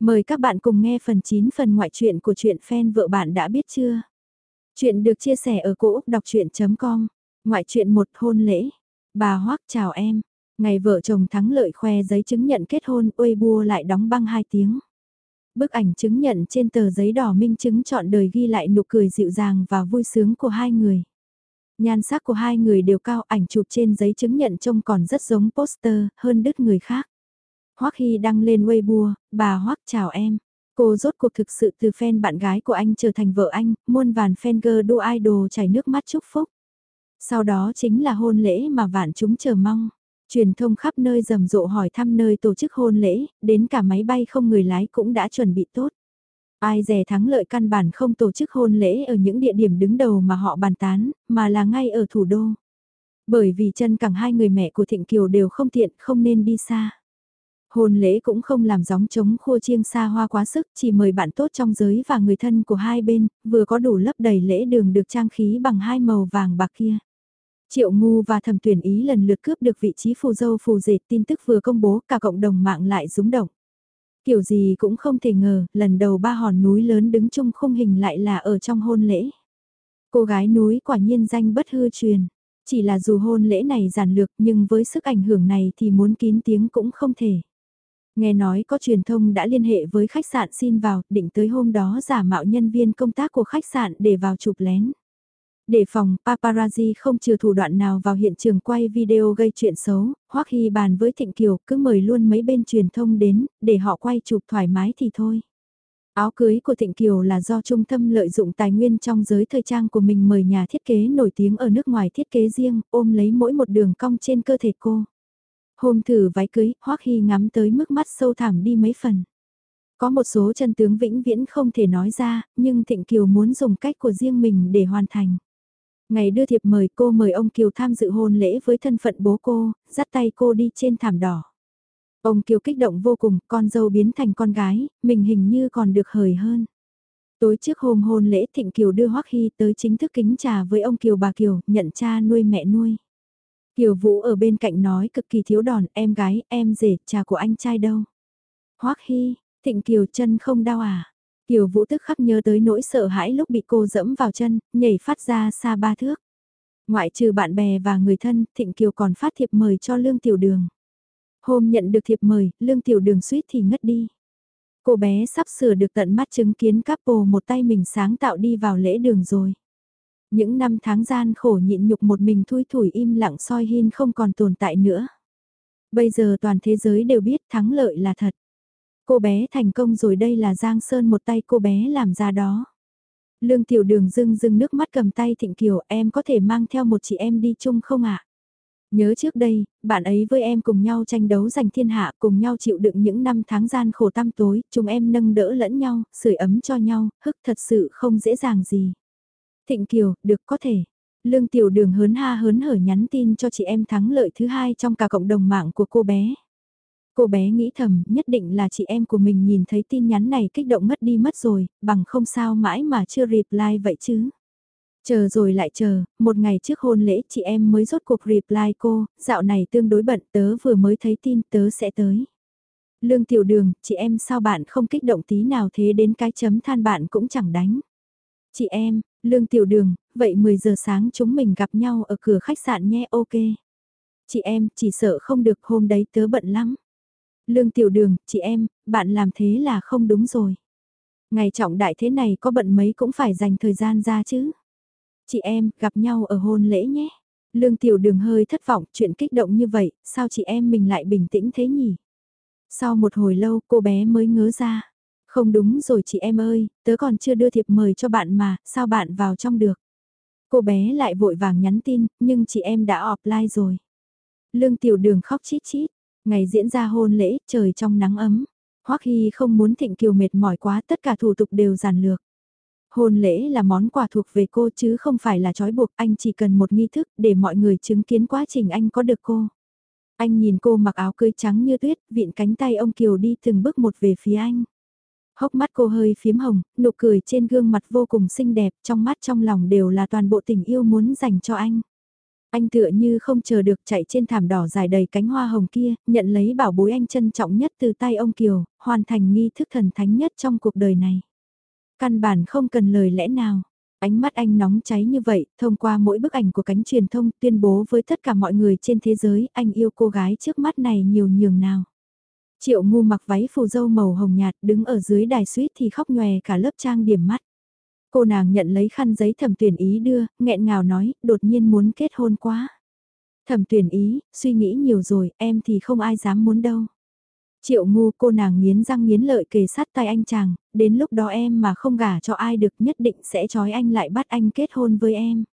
Mời các bạn cùng nghe phần 9 phần ngoại truyện của truyện fan vợ bạn đã biết chưa? Chuyện được chia sẻ ở cỗ đọc chuyện.com, ngoại truyện một hôn lễ. Bà Hoác chào em, ngày vợ chồng thắng lợi khoe giấy chứng nhận kết hôn uê bua lại đóng băng 2 tiếng. Bức ảnh chứng nhận trên tờ giấy đỏ minh chứng chọn đời ghi lại nụ cười dịu dàng và vui sướng của hai người. Nhan sắc của hai người đều cao ảnh chụp trên giấy chứng nhận trông còn rất giống poster hơn đứt người khác. Hoắc Hy đăng lên Weibo, bà Hoắc chào em. Cô rốt cuộc thực sự từ fan bạn gái của anh trở thành vợ anh, muôn vàn fan girl đua idol chảy nước mắt chúc phúc. Sau đó chính là hôn lễ mà vạn chúng chờ mong. Truyền thông khắp nơi rầm rộ hỏi thăm nơi tổ chức hôn lễ, đến cả máy bay không người lái cũng đã chuẩn bị tốt. Ai dè thắng lợi căn bản không tổ chức hôn lễ ở những địa điểm đứng đầu mà họ bàn tán, mà là ngay ở thủ đô. Bởi vì chân cẳng hai người mẹ của Thịnh Kiều đều không tiện, không nên đi xa. Hôn lễ cũng không làm gióng trống khua chiêng xa hoa quá sức, chỉ mời bạn tốt trong giới và người thân của hai bên, vừa có đủ lấp đầy lễ đường được trang khí bằng hai màu vàng bạc kia. Triệu Ngu và Thẩm Tuyển Ý lần lượt cướp được vị trí phù dâu phù dệt tin tức vừa công bố cả cộng đồng mạng lại rúng động. Kiểu gì cũng không thể ngờ, lần đầu ba hòn núi lớn đứng chung khung hình lại là ở trong hôn lễ. Cô gái núi quả nhiên danh bất hư truyền. Chỉ là dù hôn lễ này giản lược nhưng với sức ảnh hưởng này thì muốn kín tiếng cũng không thể. Nghe nói có truyền thông đã liên hệ với khách sạn xin vào, định tới hôm đó giả mạo nhân viên công tác của khách sạn để vào chụp lén. Để phòng paparazzi không trừ thủ đoạn nào vào hiện trường quay video gây chuyện xấu, Hoắc Hy bàn với Thịnh Kiều cứ mời luôn mấy bên truyền thông đến, để họ quay chụp thoải mái thì thôi. Áo cưới của Thịnh Kiều là do trung tâm lợi dụng tài nguyên trong giới thời trang của mình mời nhà thiết kế nổi tiếng ở nước ngoài thiết kế riêng, ôm lấy mỗi một đường cong trên cơ thể cô. Hôm thử váy cưới, Hoắc Hy ngắm tới mức mắt sâu thẳm đi mấy phần. Có một số chân tướng vĩnh viễn không thể nói ra, nhưng Thịnh Kiều muốn dùng cách của riêng mình để hoàn thành. Ngày đưa thiệp mời cô mời ông Kiều tham dự hôn lễ với thân phận bố cô, dắt tay cô đi trên thảm đỏ. Ông Kiều kích động vô cùng, con dâu biến thành con gái, mình hình như còn được hời hơn. Tối trước hôm hôn lễ Thịnh Kiều đưa Hoắc Hy tới chính thức kính trà với ông Kiều bà Kiều, nhận cha nuôi mẹ nuôi. Kiều Vũ ở bên cạnh nói cực kỳ thiếu đòn, em gái, em rể, trà của anh trai đâu. Hoắc Hy, Thịnh Kiều chân không đau à? Kiều Vũ tức khắc nhớ tới nỗi sợ hãi lúc bị cô dẫm vào chân, nhảy phát ra xa ba thước. Ngoại trừ bạn bè và người thân, Thịnh Kiều còn phát thiệp mời cho Lương Tiểu Đường. Hôm nhận được thiệp mời, Lương Tiểu Đường suýt thì ngất đi. Cô bé sắp sửa được tận mắt chứng kiến couple một tay mình sáng tạo đi vào lễ đường rồi. Những năm tháng gian khổ nhịn nhục một mình thui thủi im lặng soi hin không còn tồn tại nữa. Bây giờ toàn thế giới đều biết thắng lợi là thật. Cô bé thành công rồi đây là Giang Sơn một tay cô bé làm ra đó. Lương tiểu đường dưng dưng nước mắt cầm tay Thịnh Kiều em có thể mang theo một chị em đi chung không ạ? Nhớ trước đây, bạn ấy với em cùng nhau tranh đấu giành thiên hạ, cùng nhau chịu đựng những năm tháng gian khổ tăm tối, chúng em nâng đỡ lẫn nhau, sưởi ấm cho nhau, hức thật sự không dễ dàng gì. Thịnh Kiều, được có thể. Lương Tiểu Đường hớn ha hớn hở nhắn tin cho chị em thắng lợi thứ hai trong cả cộng đồng mạng của cô bé. Cô bé nghĩ thầm, nhất định là chị em của mình nhìn thấy tin nhắn này kích động mất đi mất rồi, bằng không sao mãi mà chưa reply vậy chứ. Chờ rồi lại chờ, một ngày trước hôn lễ chị em mới rốt cuộc reply cô, dạo này tương đối bận tớ vừa mới thấy tin tớ sẽ tới. Lương tiểu đường, chị em sao bạn không kích động tí nào thế đến cái chấm than bạn cũng chẳng đánh. Chị em, Lương tiểu đường, vậy 10 giờ sáng chúng mình gặp nhau ở cửa khách sạn nhé ok. Chị em, chỉ sợ không được hôm đấy tớ bận lắm. Lương tiểu đường, chị em, bạn làm thế là không đúng rồi. Ngày trọng đại thế này có bận mấy cũng phải dành thời gian ra chứ. Chị em, gặp nhau ở hôn lễ nhé. Lương tiểu đường hơi thất vọng, chuyện kích động như vậy, sao chị em mình lại bình tĩnh thế nhỉ? Sau một hồi lâu, cô bé mới ngớ ra. Không đúng rồi chị em ơi, tớ còn chưa đưa thiệp mời cho bạn mà, sao bạn vào trong được? Cô bé lại vội vàng nhắn tin, nhưng chị em đã offline rồi. Lương tiểu đường khóc chít chít, Ngày diễn ra hôn lễ, trời trong nắng ấm. Hoắc Hy không muốn Thịnh Kiều mệt mỏi quá, tất cả thủ tục đều giản lược. Hôn lễ là món quà thuộc về cô chứ không phải là trói buộc, anh chỉ cần một nghi thức để mọi người chứng kiến quá trình anh có được cô. Anh nhìn cô mặc áo cưới trắng như tuyết, vịn cánh tay ông Kiều đi từng bước một về phía anh. Hốc mắt cô hơi phím hồng, nụ cười trên gương mặt vô cùng xinh đẹp, trong mắt trong lòng đều là toàn bộ tình yêu muốn dành cho anh. Anh tựa như không chờ được chạy trên thảm đỏ dài đầy cánh hoa hồng kia, nhận lấy bảo bối anh trân trọng nhất từ tay ông Kiều, hoàn thành nghi thức thần thánh nhất trong cuộc đời này. Căn bản không cần lời lẽ nào. Ánh mắt anh nóng cháy như vậy, thông qua mỗi bức ảnh của cánh truyền thông tuyên bố với tất cả mọi người trên thế giới anh yêu cô gái trước mắt này nhiều nhường nào. Triệu ngu mặc váy phù dâu màu hồng nhạt đứng ở dưới đài suýt thì khóc nhòe cả lớp trang điểm mắt. Cô nàng nhận lấy khăn giấy thẩm tuyển ý đưa, nghẹn ngào nói, đột nhiên muốn kết hôn quá. Thẩm tuyển ý, suy nghĩ nhiều rồi, em thì không ai dám muốn đâu. Triệu ngu cô nàng nghiến răng nghiến lợi kề sát tay anh chàng, đến lúc đó em mà không gả cho ai được nhất định sẽ trói anh lại bắt anh kết hôn với em.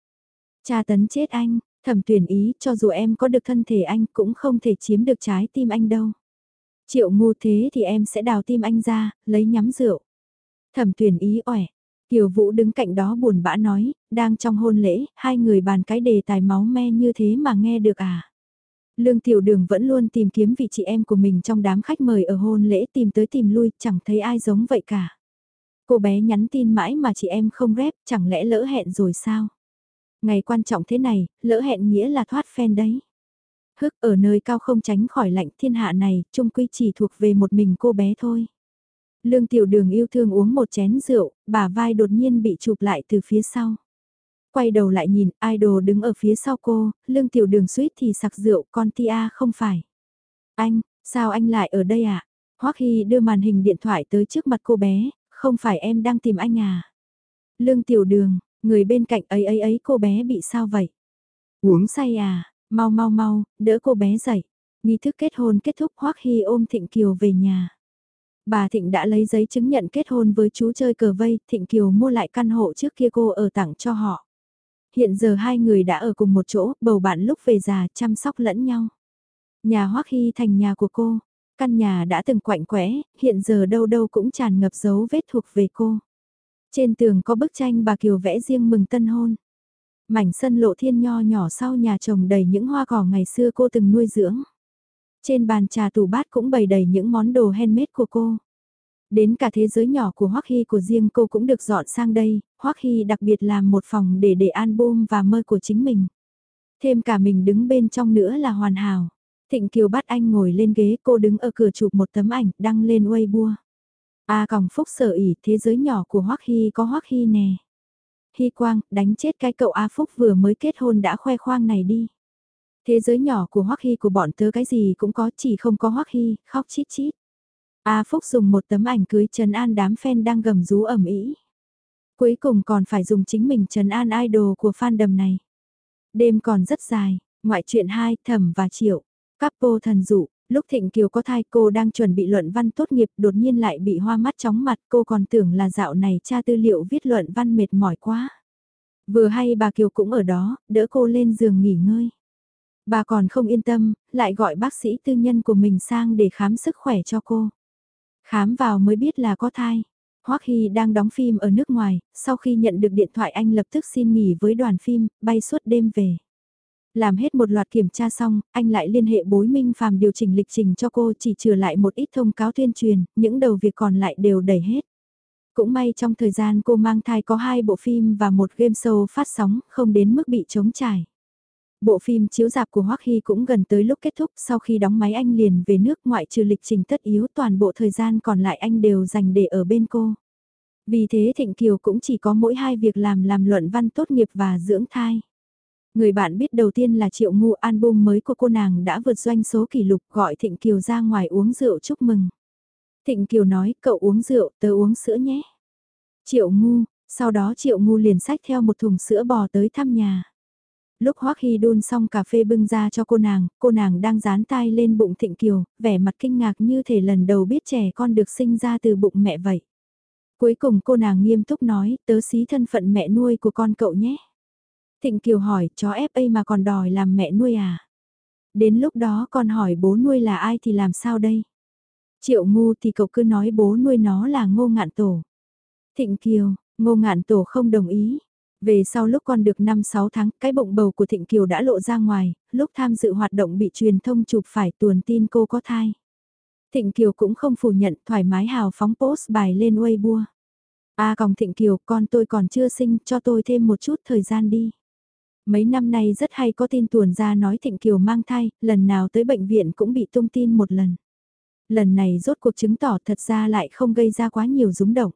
Cha tấn chết anh, thẩm tuyển ý cho dù em có được thân thể anh cũng không thể chiếm được trái tim anh đâu. Triệu ngu thế thì em sẽ đào tim anh ra, lấy nhắm rượu. Thẩm tuyển ý ỏi. Kiều Vũ đứng cạnh đó buồn bã nói, đang trong hôn lễ, hai người bàn cái đề tài máu me như thế mà nghe được à. Lương Tiểu Đường vẫn luôn tìm kiếm vị chị em của mình trong đám khách mời ở hôn lễ tìm tới tìm lui, chẳng thấy ai giống vậy cả. Cô bé nhắn tin mãi mà chị em không rep, chẳng lẽ lỡ hẹn rồi sao? Ngày quan trọng thế này, lỡ hẹn nghĩa là thoát phen đấy. Hức ở nơi cao không tránh khỏi lạnh thiên hạ này, trung quy chỉ thuộc về một mình cô bé thôi. Lương tiểu đường yêu thương uống một chén rượu, bà vai đột nhiên bị chụp lại từ phía sau. Quay đầu lại nhìn, idol đứng ở phía sau cô, lương tiểu đường suýt thì sặc rượu, con tia không phải. Anh, sao anh lại ở đây ạ? À? Hoắc Hy đưa màn hình điện thoại tới trước mặt cô bé, không phải em đang tìm anh à? Lương tiểu đường, người bên cạnh ấy ấy ấy cô bé bị sao vậy? Uống say à? Mau mau mau, đỡ cô bé dậy. Nghi thức kết hôn kết thúc Hoắc Hy ôm Thịnh Kiều về nhà. Bà Thịnh đã lấy giấy chứng nhận kết hôn với chú chơi cờ vây, Thịnh Kiều mua lại căn hộ trước kia cô ở tặng cho họ. Hiện giờ hai người đã ở cùng một chỗ, bầu bạn lúc về già chăm sóc lẫn nhau. Nhà Hoắc Hy thành nhà của cô, căn nhà đã từng quạnh quẽ, hiện giờ đâu đâu cũng tràn ngập dấu vết thuộc về cô. Trên tường có bức tranh bà Kiều vẽ riêng mừng tân hôn. Mảnh sân lộ thiên nho nhỏ sau nhà trồng đầy những hoa cỏ ngày xưa cô từng nuôi dưỡng. Trên bàn trà tủ bát cũng bày đầy những món đồ handmade của cô. Đến cả thế giới nhỏ của Hoắc Hy của riêng cô cũng được dọn sang đây, Hoắc Hy đặc biệt làm một phòng để để album và mơ của chính mình. Thêm cả mình đứng bên trong nữa là hoàn hảo. Thịnh Kiều bắt anh ngồi lên ghế cô đứng ở cửa chụp một tấm ảnh đăng lên Weibo. A à, còng phúc sở ỉ thế giới nhỏ của Hoắc Hy có Hoắc Hy nè. Hy Quang, đánh chết cái cậu A Phúc vừa mới kết hôn đã khoe khoang này đi. Thế giới nhỏ của Hoắc Hy của bọn tớ cái gì cũng có chỉ không có Hoắc Hy, khóc chít chít. A Phúc dùng một tấm ảnh cưới trần an đám fan đang gầm rú ẩm ý. Cuối cùng còn phải dùng chính mình trần an idol của fan đầm này. Đêm còn rất dài, ngoại truyện 2 thẩm và triệu. Capo thần dụ, lúc Thịnh Kiều có thai cô đang chuẩn bị luận văn tốt nghiệp đột nhiên lại bị hoa mắt chóng mặt cô còn tưởng là dạo này tra tư liệu viết luận văn mệt mỏi quá. Vừa hay bà Kiều cũng ở đó, đỡ cô lên giường nghỉ ngơi. Bà còn không yên tâm, lại gọi bác sĩ tư nhân của mình sang để khám sức khỏe cho cô. Khám vào mới biết là có thai. Hoắc Hy đang đóng phim ở nước ngoài, sau khi nhận được điện thoại anh lập tức xin nghỉ với đoàn phim, bay suốt đêm về. Làm hết một loạt kiểm tra xong, anh lại liên hệ bối minh phàm điều chỉnh lịch trình cho cô chỉ trừ lại một ít thông cáo tuyên truyền, những đầu việc còn lại đều đẩy hết. Cũng may trong thời gian cô mang thai có hai bộ phim và một game show phát sóng, không đến mức bị chống trải. Bộ phim chiếu dạp của Hoắc Hy cũng gần tới lúc kết thúc, sau khi đóng máy anh liền về nước ngoại trừ lịch trình tất yếu toàn bộ thời gian còn lại anh đều dành để ở bên cô. Vì thế Thịnh Kiều cũng chỉ có mỗi hai việc làm làm luận văn tốt nghiệp và dưỡng thai. Người bạn biết đầu tiên là Triệu Ngu album mới của cô nàng đã vượt doanh số kỷ lục gọi Thịnh Kiều ra ngoài uống rượu chúc mừng. Thịnh Kiều nói cậu uống rượu tớ uống sữa nhé. Triệu Ngu, sau đó Triệu Ngu liền sách theo một thùng sữa bò tới thăm nhà. Lúc Hoắc Hy đun xong cà phê bưng ra cho cô nàng, cô nàng đang dán tai lên bụng Thịnh Kiều, vẻ mặt kinh ngạc như thể lần đầu biết trẻ con được sinh ra từ bụng mẹ vậy. Cuối cùng cô nàng nghiêm túc nói, tớ xí thân phận mẹ nuôi của con cậu nhé. Thịnh Kiều hỏi, chó FA mà còn đòi làm mẹ nuôi à? Đến lúc đó con hỏi bố nuôi là ai thì làm sao đây? Triệu ngu thì cậu cứ nói bố nuôi nó là ngô ngạn tổ. Thịnh Kiều, ngô ngạn tổ không đồng ý. Về sau lúc con được 5-6 tháng, cái bụng bầu của Thịnh Kiều đã lộ ra ngoài, lúc tham dự hoạt động bị truyền thông chụp phải tuồn tin cô có thai. Thịnh Kiều cũng không phủ nhận thoải mái hào phóng post bài lên Weibo. A à, còng Thịnh Kiều, con tôi còn chưa sinh, cho tôi thêm một chút thời gian đi. Mấy năm nay rất hay có tin tuồn ra nói Thịnh Kiều mang thai, lần nào tới bệnh viện cũng bị tung tin một lần. Lần này rốt cuộc chứng tỏ thật ra lại không gây ra quá nhiều rúng động.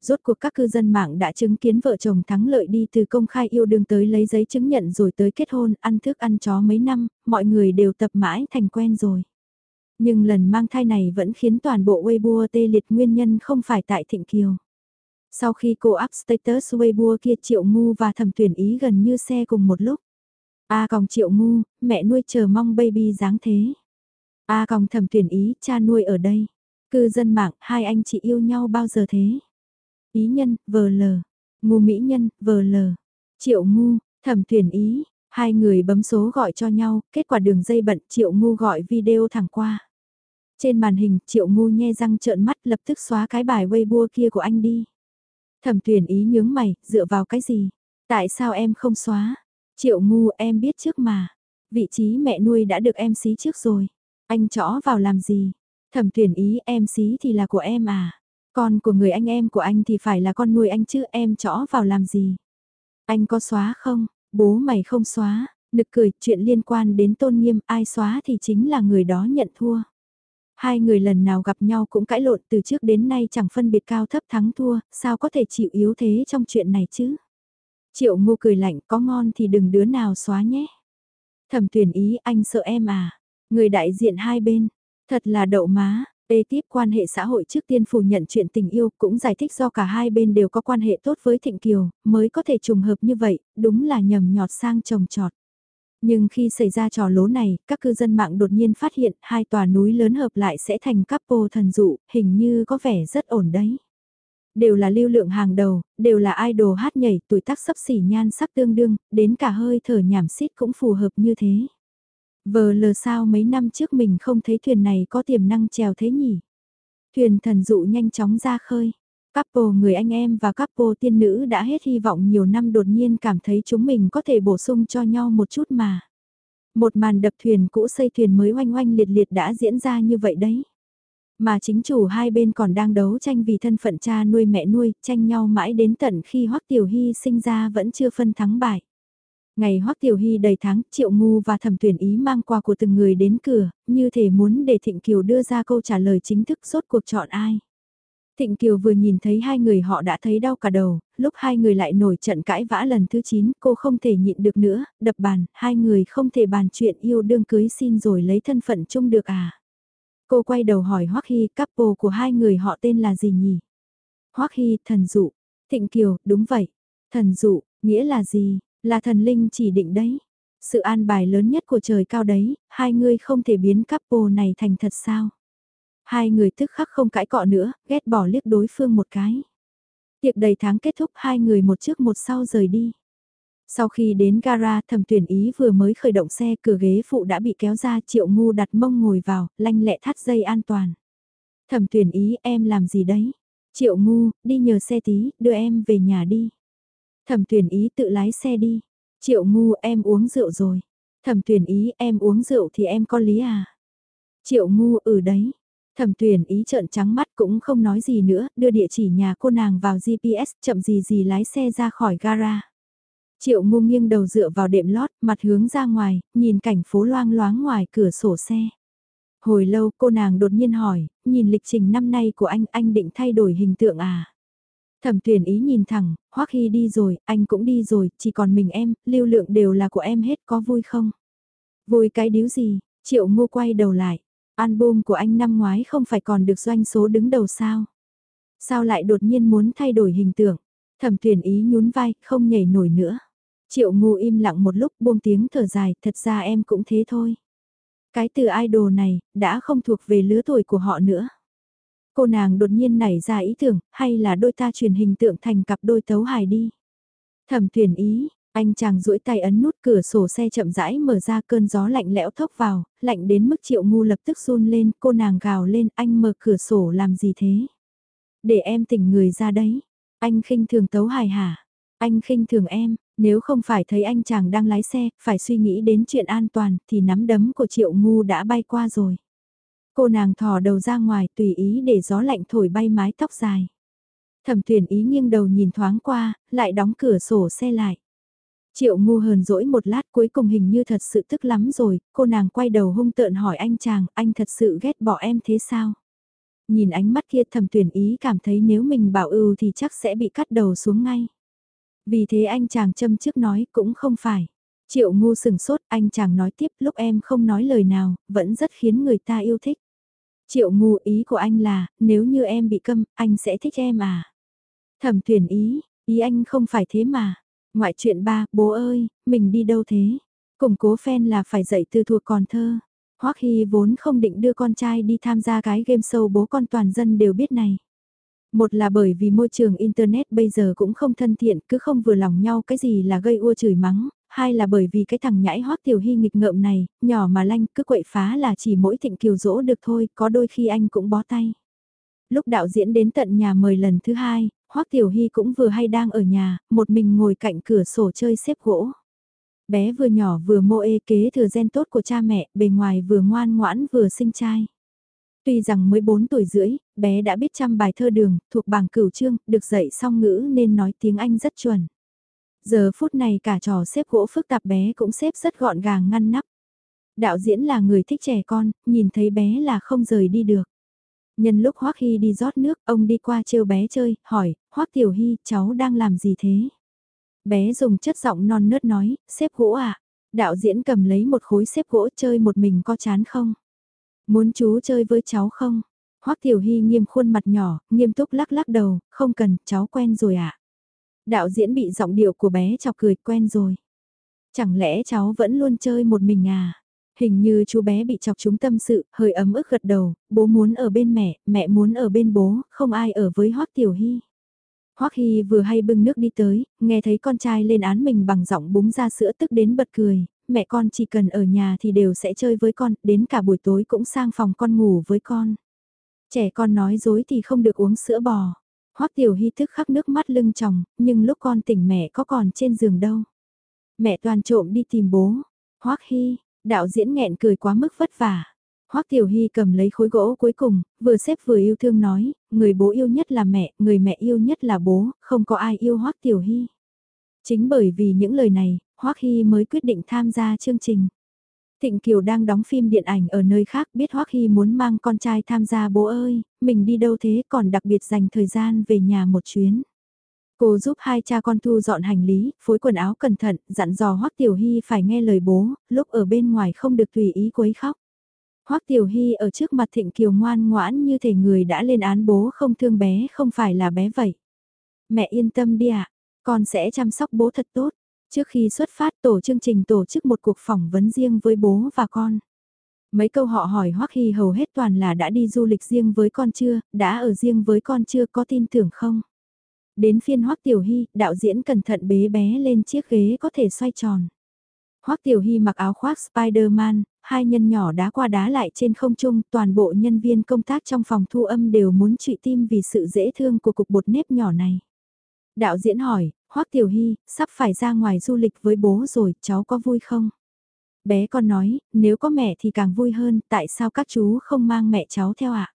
Rốt cuộc các cư dân mạng đã chứng kiến vợ chồng thắng lợi đi từ công khai yêu đương tới lấy giấy chứng nhận rồi tới kết hôn, ăn thức ăn chó mấy năm, mọi người đều tập mãi thành quen rồi. Nhưng lần mang thai này vẫn khiến toàn bộ Weibo tê liệt nguyên nhân không phải tại Thịnh Kiều. Sau khi cô up status Weibo kia Triệu Ngu và thẩm tuyển ý gần như xe cùng một lúc. A còng Triệu Ngu, mẹ nuôi chờ mong baby dáng thế. A còng thẩm tuyển ý, cha nuôi ở đây. Cư dân mạng, hai anh chị yêu nhau bao giờ thế? Ý nhân, vờ lờ. Ngu mỹ nhân, vờ lờ. Triệu Ngu, thẩm tuyển ý, hai người bấm số gọi cho nhau, kết quả đường dây bận Triệu Ngu gọi video thẳng qua. Trên màn hình, Triệu Ngu nhe răng trợn mắt lập tức xóa cái bài Weibo kia của anh đi. Thẩm tuyển ý nhướng mày, dựa vào cái gì? Tại sao em không xóa? Triệu ngu em biết trước mà. Vị trí mẹ nuôi đã được em xí trước rồi. Anh chõ vào làm gì? Thẩm tuyển ý em xí thì là của em à? Con của người anh em của anh thì phải là con nuôi anh chứ em chõ vào làm gì? Anh có xóa không? Bố mày không xóa. Nực cười, chuyện liên quan đến tôn nghiêm, ai xóa thì chính là người đó nhận thua. Hai người lần nào gặp nhau cũng cãi lộn từ trước đến nay chẳng phân biệt cao thấp thắng thua, sao có thể chịu yếu thế trong chuyện này chứ? Triệu ngô cười lạnh có ngon thì đừng đứa nào xóa nhé. Thẩm tuyển ý anh sợ em à? Người đại diện hai bên, thật là đậu má. Ê tiếp quan hệ xã hội trước tiên phủ nhận chuyện tình yêu cũng giải thích do cả hai bên đều có quan hệ tốt với Thịnh Kiều, mới có thể trùng hợp như vậy, đúng là nhầm nhọt sang trồng trọt. Nhưng khi xảy ra trò lố này, các cư dân mạng đột nhiên phát hiện hai tòa núi lớn hợp lại sẽ thành couple thần dụ, hình như có vẻ rất ổn đấy. Đều là lưu lượng hàng đầu, đều là idol hát nhảy, tuổi tác sấp xỉ nhan sắc tương đương, đến cả hơi thở nhảm xít cũng phù hợp như thế. Vờ lờ sao mấy năm trước mình không thấy thuyền này có tiềm năng trèo thế nhỉ? Thuyền thần dụ nhanh chóng ra khơi. Couple người anh em và couple tiên nữ đã hết hy vọng nhiều năm đột nhiên cảm thấy chúng mình có thể bổ sung cho nhau một chút mà. Một màn đập thuyền cũ xây thuyền mới oanh oanh liệt liệt đã diễn ra như vậy đấy. Mà chính chủ hai bên còn đang đấu tranh vì thân phận cha nuôi mẹ nuôi, tranh nhau mãi đến tận khi Hoắc Tiểu Hy sinh ra vẫn chưa phân thắng bại. Ngày Hoắc Tiểu Hy đầy tháng, Triệu Ngu và Thẩm Tuyển Ý mang quà của từng người đến cửa, như thể muốn để Thịnh Kiều đưa ra câu trả lời chính thức rốt cuộc chọn ai. Thịnh Kiều vừa nhìn thấy hai người họ đã thấy đau cả đầu, lúc hai người lại nổi trận cãi vã lần thứ 9, cô không thể nhịn được nữa, đập bàn, hai người không thể bàn chuyện yêu đương cưới xin rồi lấy thân phận chung được à. Cô quay đầu hỏi Hoắc Hy, couple của hai người họ tên là gì nhỉ? Hoắc Hy, thần dụ. Thịnh Kiều, đúng vậy. Thần dụ, nghĩa là gì? Là thần linh chỉ định đấy. Sự an bài lớn nhất của trời cao đấy, hai người không thể biến couple này thành thật sao? Hai người tức khắc không cãi cọ nữa, ghét bỏ liếc đối phương một cái. Tiệc đầy tháng kết thúc hai người một trước một sau rời đi. Sau khi đến gara thẩm tuyển ý vừa mới khởi động xe cửa ghế phụ đã bị kéo ra triệu ngu đặt mông ngồi vào, lanh lẹ thắt dây an toàn. Thẩm tuyển ý em làm gì đấy? Triệu ngu, đi nhờ xe tí, đưa em về nhà đi. Thẩm tuyển ý tự lái xe đi. Triệu ngu em uống rượu rồi. Thẩm tuyển ý em uống rượu thì em có lý à? Triệu ngu ở ừ đấy. Thẩm tuyển ý trợn trắng mắt cũng không nói gì nữa, đưa địa chỉ nhà cô nàng vào GPS chậm gì gì lái xe ra khỏi gara. Triệu ngu nghiêng đầu dựa vào đệm lót, mặt hướng ra ngoài, nhìn cảnh phố loang loáng ngoài cửa sổ xe. Hồi lâu cô nàng đột nhiên hỏi, nhìn lịch trình năm nay của anh, anh định thay đổi hình tượng à? Thẩm tuyển ý nhìn thẳng, Hoắc Hy đi rồi, anh cũng đi rồi, chỉ còn mình em, lưu lượng đều là của em hết có vui không? Vui cái điếu gì? Triệu ngô quay đầu lại, album của anh năm ngoái không phải còn được doanh số đứng đầu sao? Sao lại đột nhiên muốn thay đổi hình tượng? Thẩm tuyển ý nhún vai, không nhảy nổi nữa. Triệu ngu im lặng một lúc buông tiếng thở dài, thật ra em cũng thế thôi. Cái từ idol này, đã không thuộc về lứa tuổi của họ nữa. Cô nàng đột nhiên nảy ra ý tưởng, hay là đôi ta truyền hình tượng thành cặp đôi tấu hài đi. Thẩm tuyển ý, anh chàng duỗi tay ấn nút cửa sổ xe chậm rãi mở ra cơn gió lạnh lẽo thốc vào, lạnh đến mức triệu ngu lập tức run lên, cô nàng gào lên, anh mở cửa sổ làm gì thế? Để em tỉnh người ra đấy. Anh khinh thường tấu hài hả? Anh khinh thường em, nếu không phải thấy anh chàng đang lái xe, phải suy nghĩ đến chuyện an toàn, thì nắm đấm của triệu ngu đã bay qua rồi. Cô nàng thò đầu ra ngoài tùy ý để gió lạnh thổi bay mái tóc dài. Thẩm tuyển ý nghiêng đầu nhìn thoáng qua, lại đóng cửa sổ xe lại. Triệu ngu hờn dỗi một lát cuối cùng hình như thật sự tức lắm rồi, cô nàng quay đầu hung tợn hỏi anh chàng, anh thật sự ghét bỏ em thế sao? Nhìn ánh mắt kia thầm tuyển ý cảm thấy nếu mình bảo ưu thì chắc sẽ bị cắt đầu xuống ngay. Vì thế anh chàng châm trước nói cũng không phải. Triệu ngu sừng sốt anh chàng nói tiếp lúc em không nói lời nào, vẫn rất khiến người ta yêu thích. Triệu ngu ý của anh là, nếu như em bị câm, anh sẽ thích em à? Thẩm tuyển ý, ý anh không phải thế mà. Ngoại chuyện ba, bố ơi, mình đi đâu thế? Củng cố fan là phải dạy từ thuộc còn thơ. Hoắc Hy vốn không định đưa con trai đi tham gia cái game show bố con toàn dân đều biết này. Một là bởi vì môi trường Internet bây giờ cũng không thân thiện, cứ không vừa lòng nhau cái gì là gây ua chửi mắng, hai là bởi vì cái thằng nhãi Hoắc Tiểu Hy nghịch ngợm này, nhỏ mà lanh cứ quậy phá là chỉ mỗi thịnh kiều dỗ được thôi, có đôi khi anh cũng bó tay. Lúc đạo diễn đến tận nhà mời lần thứ hai, Hoắc Tiểu Hy cũng vừa hay đang ở nhà, một mình ngồi cạnh cửa sổ chơi xếp gỗ. Bé vừa nhỏ vừa mô ê kế thừa gen tốt của cha mẹ, bề ngoài vừa ngoan ngoãn vừa sinh trai. Tuy rằng mới 4 tuổi rưỡi, bé đã biết trăm bài thơ đường, thuộc bảng cửu chương, được dạy song ngữ nên nói tiếng Anh rất chuẩn. Giờ phút này cả trò xếp gỗ phức tạp bé cũng xếp rất gọn gàng ngăn nắp. Đạo diễn là người thích trẻ con, nhìn thấy bé là không rời đi được. Nhân lúc Hoắc Hy đi rót nước, ông đi qua trêu bé chơi, hỏi, Hoắc Tiểu Hy, cháu đang làm gì thế? Bé dùng chất giọng non nớt nói, xếp gỗ à? Đạo diễn cầm lấy một khối xếp gỗ chơi một mình có chán không? Muốn chú chơi với cháu không? Hoắc Tiểu Hy nghiêm khuôn mặt nhỏ, nghiêm túc lắc lắc đầu, không cần, cháu quen rồi ạ. À? Đạo diễn bị giọng điệu của bé chọc cười quen rồi. Chẳng lẽ cháu vẫn luôn chơi một mình à? Hình như chú bé bị chọc chúng tâm sự, hơi ấm ức gật đầu, bố muốn ở bên mẹ, mẹ muốn ở bên bố, không ai ở với Hoắc Tiểu Hy. Hoắc Hy vừa hay bưng nước đi tới, nghe thấy con trai lên án mình bằng giọng búng ra sữa tức đến bật cười, mẹ con chỉ cần ở nhà thì đều sẽ chơi với con, đến cả buổi tối cũng sang phòng con ngủ với con. Trẻ con nói dối thì không được uống sữa bò. Hoắc Tiểu Hy thức khắc nước mắt lưng tròng, nhưng lúc con tỉnh mẹ có còn trên giường đâu. Mẹ toàn trộm đi tìm bố. Hoắc Hy, đạo diễn nghẹn cười quá mức vất vả. Hoắc Tiểu Hy cầm lấy khối gỗ cuối cùng, vừa xếp vừa yêu thương nói, người bố yêu nhất là mẹ, người mẹ yêu nhất là bố, không có ai yêu Hoắc Tiểu Hy. Chính bởi vì những lời này, Hoắc Hy mới quyết định tham gia chương trình. Thịnh Kiều đang đóng phim điện ảnh ở nơi khác biết Hoắc Hy muốn mang con trai tham gia bố ơi, mình đi đâu thế còn đặc biệt dành thời gian về nhà một chuyến. Cô giúp hai cha con thu dọn hành lý, phối quần áo cẩn thận, dặn dò Hoắc Tiểu Hy phải nghe lời bố, lúc ở bên ngoài không được tùy ý quấy khóc. Hoắc Tiểu Hy ở trước mặt Thịnh Kiều ngoan ngoãn như thể người đã lên án bố không thương bé không phải là bé vậy. Mẹ yên tâm đi ạ, con sẽ chăm sóc bố thật tốt. Trước khi xuất phát tổ chương trình tổ chức một cuộc phỏng vấn riêng với bố và con. Mấy câu họ hỏi Hoắc Hy hầu hết toàn là đã đi du lịch riêng với con chưa, đã ở riêng với con chưa có tin tưởng không? Đến phiên Hoắc Tiểu Hy, đạo diễn cẩn thận bế bé lên chiếc ghế có thể xoay tròn. Hoắc Tiểu Hy mặc áo khoác Spider-Man, hai nhân nhỏ đá qua đá lại trên không trung, toàn bộ nhân viên công tác trong phòng thu âm đều muốn trụy tim vì sự dễ thương của cục bột nếp nhỏ này. Đạo diễn hỏi, Hoắc Tiểu Hy, sắp phải ra ngoài du lịch với bố rồi, cháu có vui không? Bé con nói, nếu có mẹ thì càng vui hơn, tại sao các chú không mang mẹ cháu theo ạ? À?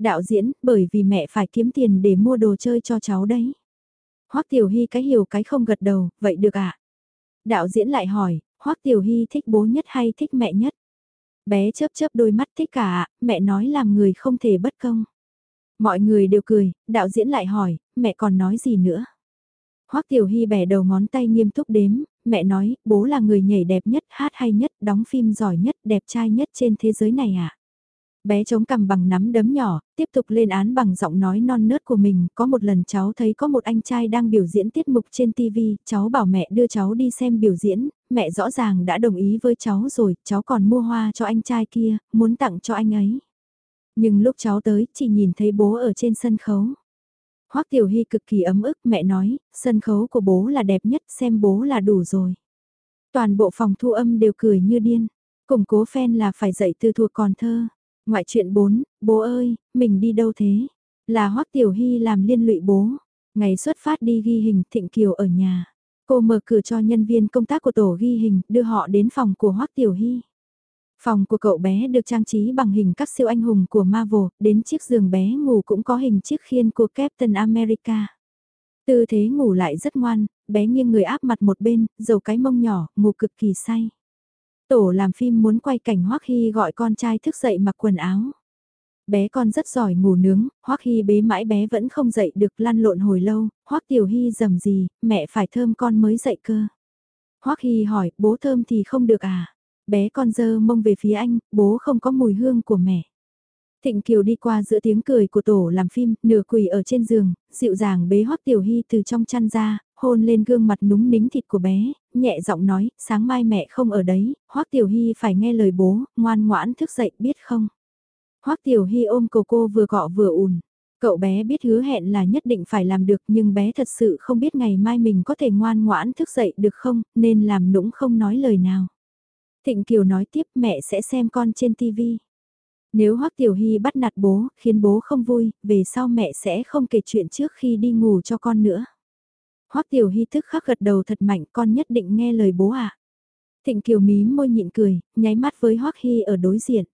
Đạo diễn, bởi vì mẹ phải kiếm tiền để mua đồ chơi cho cháu đấy. Hoắc Tiểu Hy cái hiểu cái không gật đầu, vậy được ạ? À? Đạo diễn lại hỏi, Hoắc Tiểu Hy thích bố nhất hay thích mẹ nhất? Bé chớp chớp đôi mắt thích cả ạ, mẹ nói làm người không thể bất công. Mọi người đều cười, đạo diễn lại hỏi, mẹ còn nói gì nữa? Hoắc Tiểu Hy bẻ đầu ngón tay nghiêm túc đếm, mẹ nói, bố là người nhảy đẹp nhất, hát hay nhất, đóng phim giỏi nhất, đẹp trai nhất trên thế giới này ạ. À? Bé chống cằm bằng nắm đấm nhỏ, tiếp tục lên án bằng giọng nói non nớt của mình. Có một lần cháu thấy có một anh trai đang biểu diễn tiết mục trên TV, cháu bảo mẹ đưa cháu đi xem biểu diễn, mẹ rõ ràng đã đồng ý với cháu rồi, cháu còn mua hoa cho anh trai kia, muốn tặng cho anh ấy. Nhưng lúc cháu tới, chỉ nhìn thấy bố ở trên sân khấu. Hoắc Tiểu Hy cực kỳ ấm ức, mẹ nói, sân khấu của bố là đẹp nhất, xem bố là đủ rồi. Toàn bộ phòng thu âm đều cười như điên, củng cố fan là phải dạy từ thuộc còn thơ. Ngoại chuyện 4, bố ơi, mình đi đâu thế? Là Hoắc Tiểu Hy làm liên lụy bố. Ngày xuất phát đi ghi hình Thịnh Kiều ở nhà. Cô mở cửa cho nhân viên công tác của tổ ghi hình, đưa họ đến phòng của Hoắc Tiểu Hy. Phòng của cậu bé được trang trí bằng hình các siêu anh hùng của Marvel, đến chiếc giường bé ngủ cũng có hình chiếc khiên của Captain America. Tư thế ngủ lại rất ngoan, bé nghiêng người áp mặt một bên, dầu cái mông nhỏ, ngủ cực kỳ say. Tổ làm phim muốn quay cảnh Hoắc Hy gọi con trai thức dậy mặc quần áo. Bé con rất giỏi ngủ nướng, Hoắc Hy bế mãi bé vẫn không dậy được lăn lộn hồi lâu, Hoắc Tiểu Hy dầm gì, mẹ phải thơm con mới dậy cơ. Hoắc Hy hỏi, bố thơm thì không được à? Bé con dơ mông về phía anh, bố không có mùi hương của mẹ. Thịnh Kiều đi qua giữa tiếng cười của tổ làm phim, nửa quỳ ở trên giường, dịu dàng bế Hoắc Tiểu Hy từ trong chăn ra, hôn lên gương mặt núng nính thịt của bé, nhẹ giọng nói, sáng mai mẹ không ở đấy, Hoắc Tiểu Hy phải nghe lời bố, ngoan ngoãn thức dậy biết không? Hoắc Tiểu Hy ôm cô cô vừa gọ vừa ùn. Cậu bé biết hứa hẹn là nhất định phải làm được nhưng bé thật sự không biết ngày mai mình có thể ngoan ngoãn thức dậy được không, nên làm nũng không nói lời nào. Thịnh Kiều nói tiếp mẹ sẽ xem con trên TV. Nếu Hoắc Tiểu Hy bắt nạt bố, khiến bố không vui, về sau mẹ sẽ không kể chuyện trước khi đi ngủ cho con nữa. Hoắc Tiểu Hy thức khắc gật đầu thật mạnh con nhất định nghe lời bố ạ. À. Thịnh Kiều mí môi nhịn cười, nháy mắt với Hoắc Hy ở đối diện.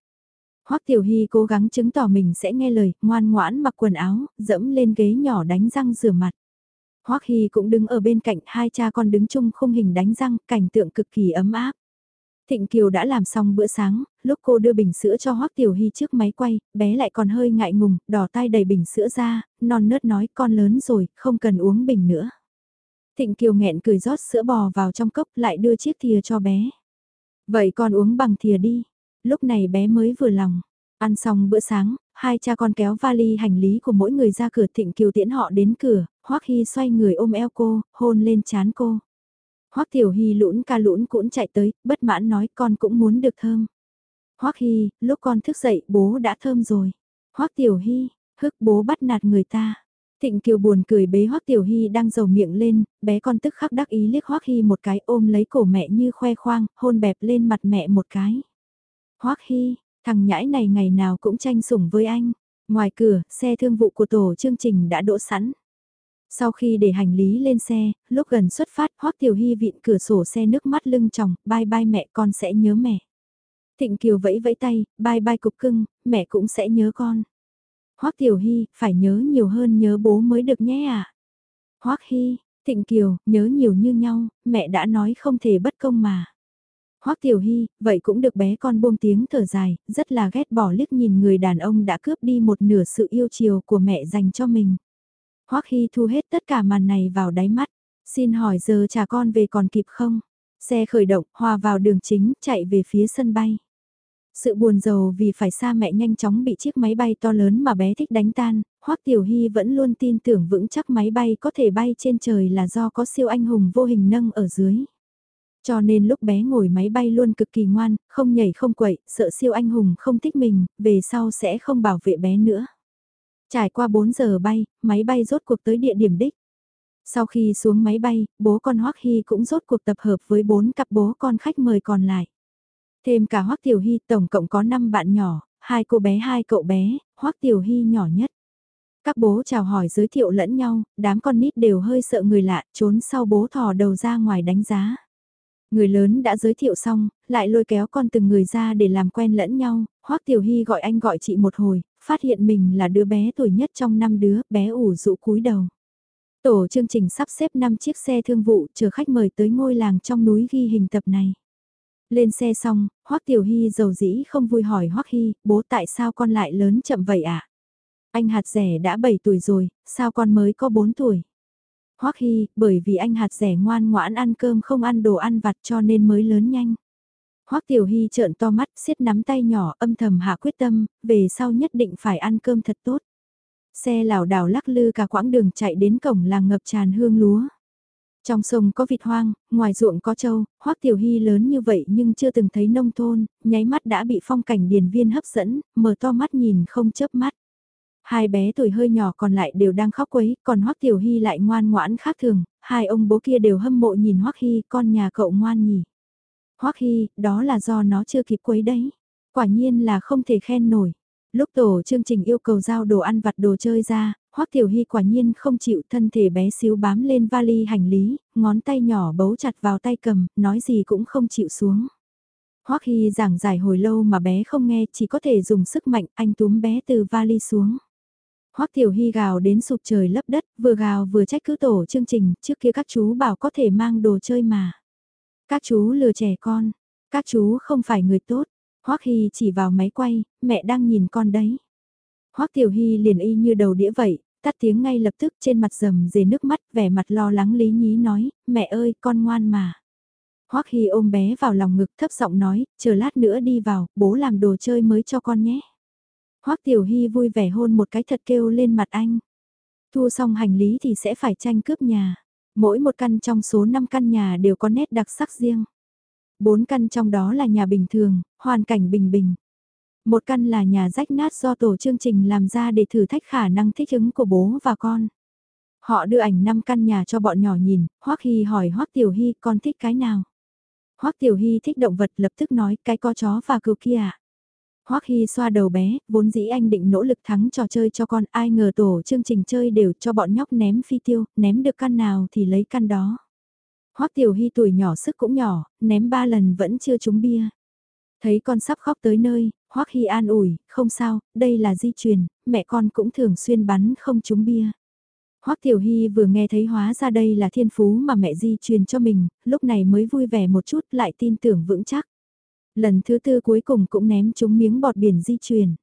Hoắc Tiểu Hy cố gắng chứng tỏ mình sẽ nghe lời, ngoan ngoãn mặc quần áo, dẫm lên ghế nhỏ đánh răng rửa mặt. Hoắc Hy cũng đứng ở bên cạnh, hai cha con đứng chung khung hình đánh răng, cảnh tượng cực kỳ ấm áp. Thịnh Kiều đã làm xong bữa sáng, lúc cô đưa bình sữa cho Hoắc Tiểu Hy trước máy quay, bé lại còn hơi ngại ngùng, đỏ tay đầy bình sữa ra, non nớt nói con lớn rồi, không cần uống bình nữa. Thịnh Kiều nghẹn cười rót sữa bò vào trong cốc lại đưa chiếc thìa cho bé. Vậy con uống bằng thìa đi. Lúc này bé mới vừa lòng. Ăn xong bữa sáng, hai cha con kéo vali hành lý của mỗi người ra cửa Thịnh Kiều tiễn họ đến cửa, Hoắc Hy xoay người ôm eo cô, hôn lên chán cô. Hoắc Tiểu Hy lũn ca lũn cũng chạy tới, bất mãn nói con cũng muốn được thơm. Hoắc Hy, lúc con thức dậy bố đã thơm rồi. Hoắc Tiểu Hy, hức bố bắt nạt người ta. Thịnh Kiều buồn cười bế Hoắc Tiểu Hy đang dầu miệng lên, bé con tức khắc đắc ý liếc Hoắc Hy một cái ôm lấy cổ mẹ như khoe khoang, hôn bẹp lên mặt mẹ một cái. Hoắc Hy, thằng nhãi này ngày nào cũng tranh sủng với anh. Ngoài cửa, xe thương vụ của tổ chương trình đã đỗ sẵn. Sau khi để hành lý lên xe, lúc gần xuất phát, Hoắc Tiểu Hy vịn cửa sổ xe nước mắt lưng tròng, bye bye mẹ con sẽ nhớ mẹ. Thịnh Kiều vẫy vẫy tay, bye bye cục cưng, mẹ cũng sẽ nhớ con. Hoắc Tiểu Hy, phải nhớ nhiều hơn nhớ bố mới được nhé à. Hoắc Hy, Thịnh Kiều, nhớ nhiều như nhau, mẹ đã nói không thể bất công mà. Hoắc Tiểu Hy, vậy cũng được bé con buông tiếng thở dài, rất là ghét bỏ liếc nhìn người đàn ông đã cướp đi một nửa sự yêu chiều của mẹ dành cho mình. Hoắc Hy thu hết tất cả màn này vào đáy mắt. Xin hỏi giờ trả con về còn kịp không? Xe khởi động, hòa vào đường chính, chạy về phía sân bay. Sự buồn rầu vì phải xa mẹ nhanh chóng bị chiếc máy bay to lớn mà bé thích đánh tan, Hoắc Tiểu Hy vẫn luôn tin tưởng vững chắc máy bay có thể bay trên trời là do có siêu anh hùng vô hình nâng ở dưới. Cho nên lúc bé ngồi máy bay luôn cực kỳ ngoan, không nhảy không quậy, sợ siêu anh hùng không thích mình, về sau sẽ không bảo vệ bé nữa. Trải qua 4 giờ bay, máy bay rốt cuộc tới địa điểm đích. Sau khi xuống máy bay, bố con Hoắc Hy cũng rốt cuộc tập hợp với bốn cặp bố con khách mời còn lại. Thêm cả Hoắc Tiểu Hy tổng cộng có 5 bạn nhỏ, hai cô bé hai cậu bé, Hoắc Tiểu Hy nhỏ nhất. Các bố chào hỏi giới thiệu lẫn nhau, đám con nít đều hơi sợ người lạ, trốn sau bố thò đầu ra ngoài đánh giá. Người lớn đã giới thiệu xong, lại lôi kéo con từng người ra để làm quen lẫn nhau, Hoắc Tiểu Hy gọi anh gọi chị một hồi, phát hiện mình là đứa bé tuổi nhất trong năm đứa, bé ủ rũ cúi đầu. Tổ chương trình sắp xếp 5 chiếc xe thương vụ chờ khách mời tới ngôi làng trong núi ghi hình tập này. Lên xe xong, Hoắc Tiểu Hy dầu dĩ không vui hỏi Hoắc Hy, bố tại sao con lại lớn chậm vậy ạ? À? Anh hạt rẻ đã 7 tuổi rồi, sao con mới có 4 tuổi? Hoắc Hy, bởi vì anh hạt rẻ ngoan ngoãn ăn cơm không ăn đồ ăn vặt cho nên mới lớn nhanh. Hoắc Tiểu Hy trợn to mắt, siết nắm tay nhỏ, âm thầm hạ quyết tâm, về sau nhất định phải ăn cơm thật tốt. Xe lảo đảo lắc lư cả quãng đường chạy đến cổng làng ngập tràn hương lúa. Trong sông có vịt hoang, ngoài ruộng có trâu, Hoắc Tiểu Hy lớn như vậy nhưng chưa từng thấy nông thôn, nháy mắt đã bị phong cảnh điền viên hấp dẫn, mở to mắt nhìn không chớp mắt. Hai bé tuổi hơi nhỏ còn lại đều đang khóc quấy, còn Hoắc Tiểu Hy lại ngoan ngoãn khác thường, hai ông bố kia đều hâm mộ nhìn Hoắc Hy, con nhà cậu ngoan nhỉ. Hoắc Hy, đó là do nó chưa kịp quấy đấy. Quả nhiên là không thể khen nổi. Lúc tổ chương trình yêu cầu giao đồ ăn vặt đồ chơi ra, Hoắc Tiểu Hy quả nhiên không chịu thân thể bé xíu bám lên vali hành lý, ngón tay nhỏ bấu chặt vào tay cầm, nói gì cũng không chịu xuống. Hoắc Hy giảng giải hồi lâu mà bé không nghe, chỉ có thể dùng sức mạnh anh túm bé từ vali xuống. Hoắc Tiểu Hy gào đến sụp trời lấp đất, vừa gào vừa trách cứ tổ chương trình, trước kia các chú bảo có thể mang đồ chơi mà. Các chú lừa trẻ con, các chú không phải người tốt. Hoắc Hy chỉ vào máy quay, mẹ đang nhìn con đấy. Hoắc Tiểu Hy liền y như đầu đĩa vậy, tắt tiếng ngay lập tức trên mặt rầm dề nước mắt, vẻ mặt lo lắng lý nhí nói, mẹ ơi, con ngoan mà. Hoắc Hy ôm bé vào lòng ngực thấp giọng nói, chờ lát nữa đi vào, bố làm đồ chơi mới cho con nhé. Hoắc Tiểu Hy vui vẻ hôn một cái thật kêu lên mặt anh. Thu xong hành lý thì sẽ phải tranh cướp nhà. Mỗi một căn trong số 5 căn nhà đều có nét đặc sắc riêng. Bốn căn trong đó là nhà bình thường, hoàn cảnh bình bình. Một căn là nhà rách nát do tổ chương trình làm ra để thử thách khả năng thích ứng của bố và con. Họ đưa ảnh 5 căn nhà cho bọn nhỏ nhìn, Hoắc Hy hỏi Hoắc Tiểu Hy con thích cái nào? Hoắc Tiểu Hy thích động vật lập tức nói cái có chó và cừu kia ạ. Hoắc Hy xoa đầu bé, vốn dĩ anh định nỗ lực thắng trò chơi cho con, ai ngờ tổ chương trình chơi đều cho bọn nhóc ném phi tiêu, ném được căn nào thì lấy căn đó. Hoắc Tiểu Hy tuổi nhỏ sức cũng nhỏ, ném ba lần vẫn chưa trúng bia. Thấy con sắp khóc tới nơi, Hoắc Hy an ủi, không sao, đây là di truyền, mẹ con cũng thường xuyên bắn không trúng bia. Hoắc Tiểu Hy vừa nghe thấy hóa ra đây là thiên phú mà mẹ di truyền cho mình, lúc này mới vui vẻ một chút lại tin tưởng vững chắc. Lần thứ tư cuối cùng cũng ném chúng miếng bọt biển di truyền.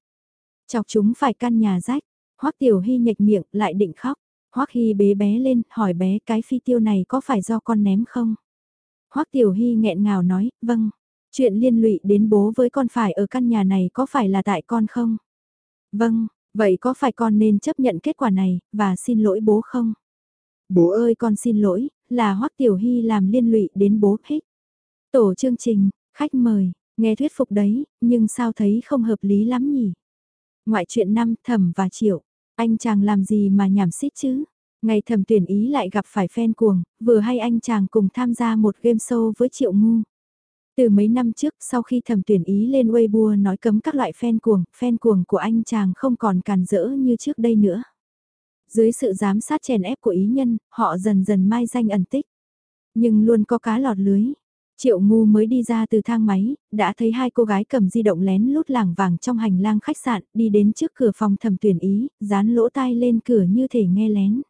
Chọc chúng phải căn nhà rách, Hoắc Tiểu Hy nhệch miệng lại định khóc. Hoắc Hy bế bé lên, hỏi bé cái phi tiêu này có phải do con ném không? Hoắc Tiểu Hy nghẹn ngào nói, vâng. Chuyện liên lụy đến bố với con phải ở căn nhà này có phải là tại con không? Vâng, vậy có phải con nên chấp nhận kết quả này, và xin lỗi bố không? Bố ơi con xin lỗi, là Hoắc Tiểu Hy làm liên lụy đến bố hết. Tổ chương trình, khách mời, nghe thuyết phục đấy, nhưng sao thấy không hợp lý lắm nhỉ? Ngoại chuyện năm thẩm và triệu, anh chàng làm gì mà nhảm xít chứ? Ngày thẩm tuyển ý lại gặp phải fan cuồng, vừa hay anh chàng cùng tham gia một game show với triệu ngu. Từ mấy năm trước sau khi thẩm tuyển ý lên Weibo nói cấm các loại fan cuồng, fan cuồng của anh chàng không còn càn rỡ như trước đây nữa. Dưới sự giám sát chèn ép của ý nhân, họ dần dần mai danh ẩn tích. Nhưng luôn có cá lọt lưới. Triệu ngu mới đi ra từ thang máy, đã thấy hai cô gái cầm di động lén lút lảng vàng trong hành lang khách sạn, đi đến trước cửa phòng thẩm tuyển ý, dán lỗ tai lên cửa như thể nghe lén.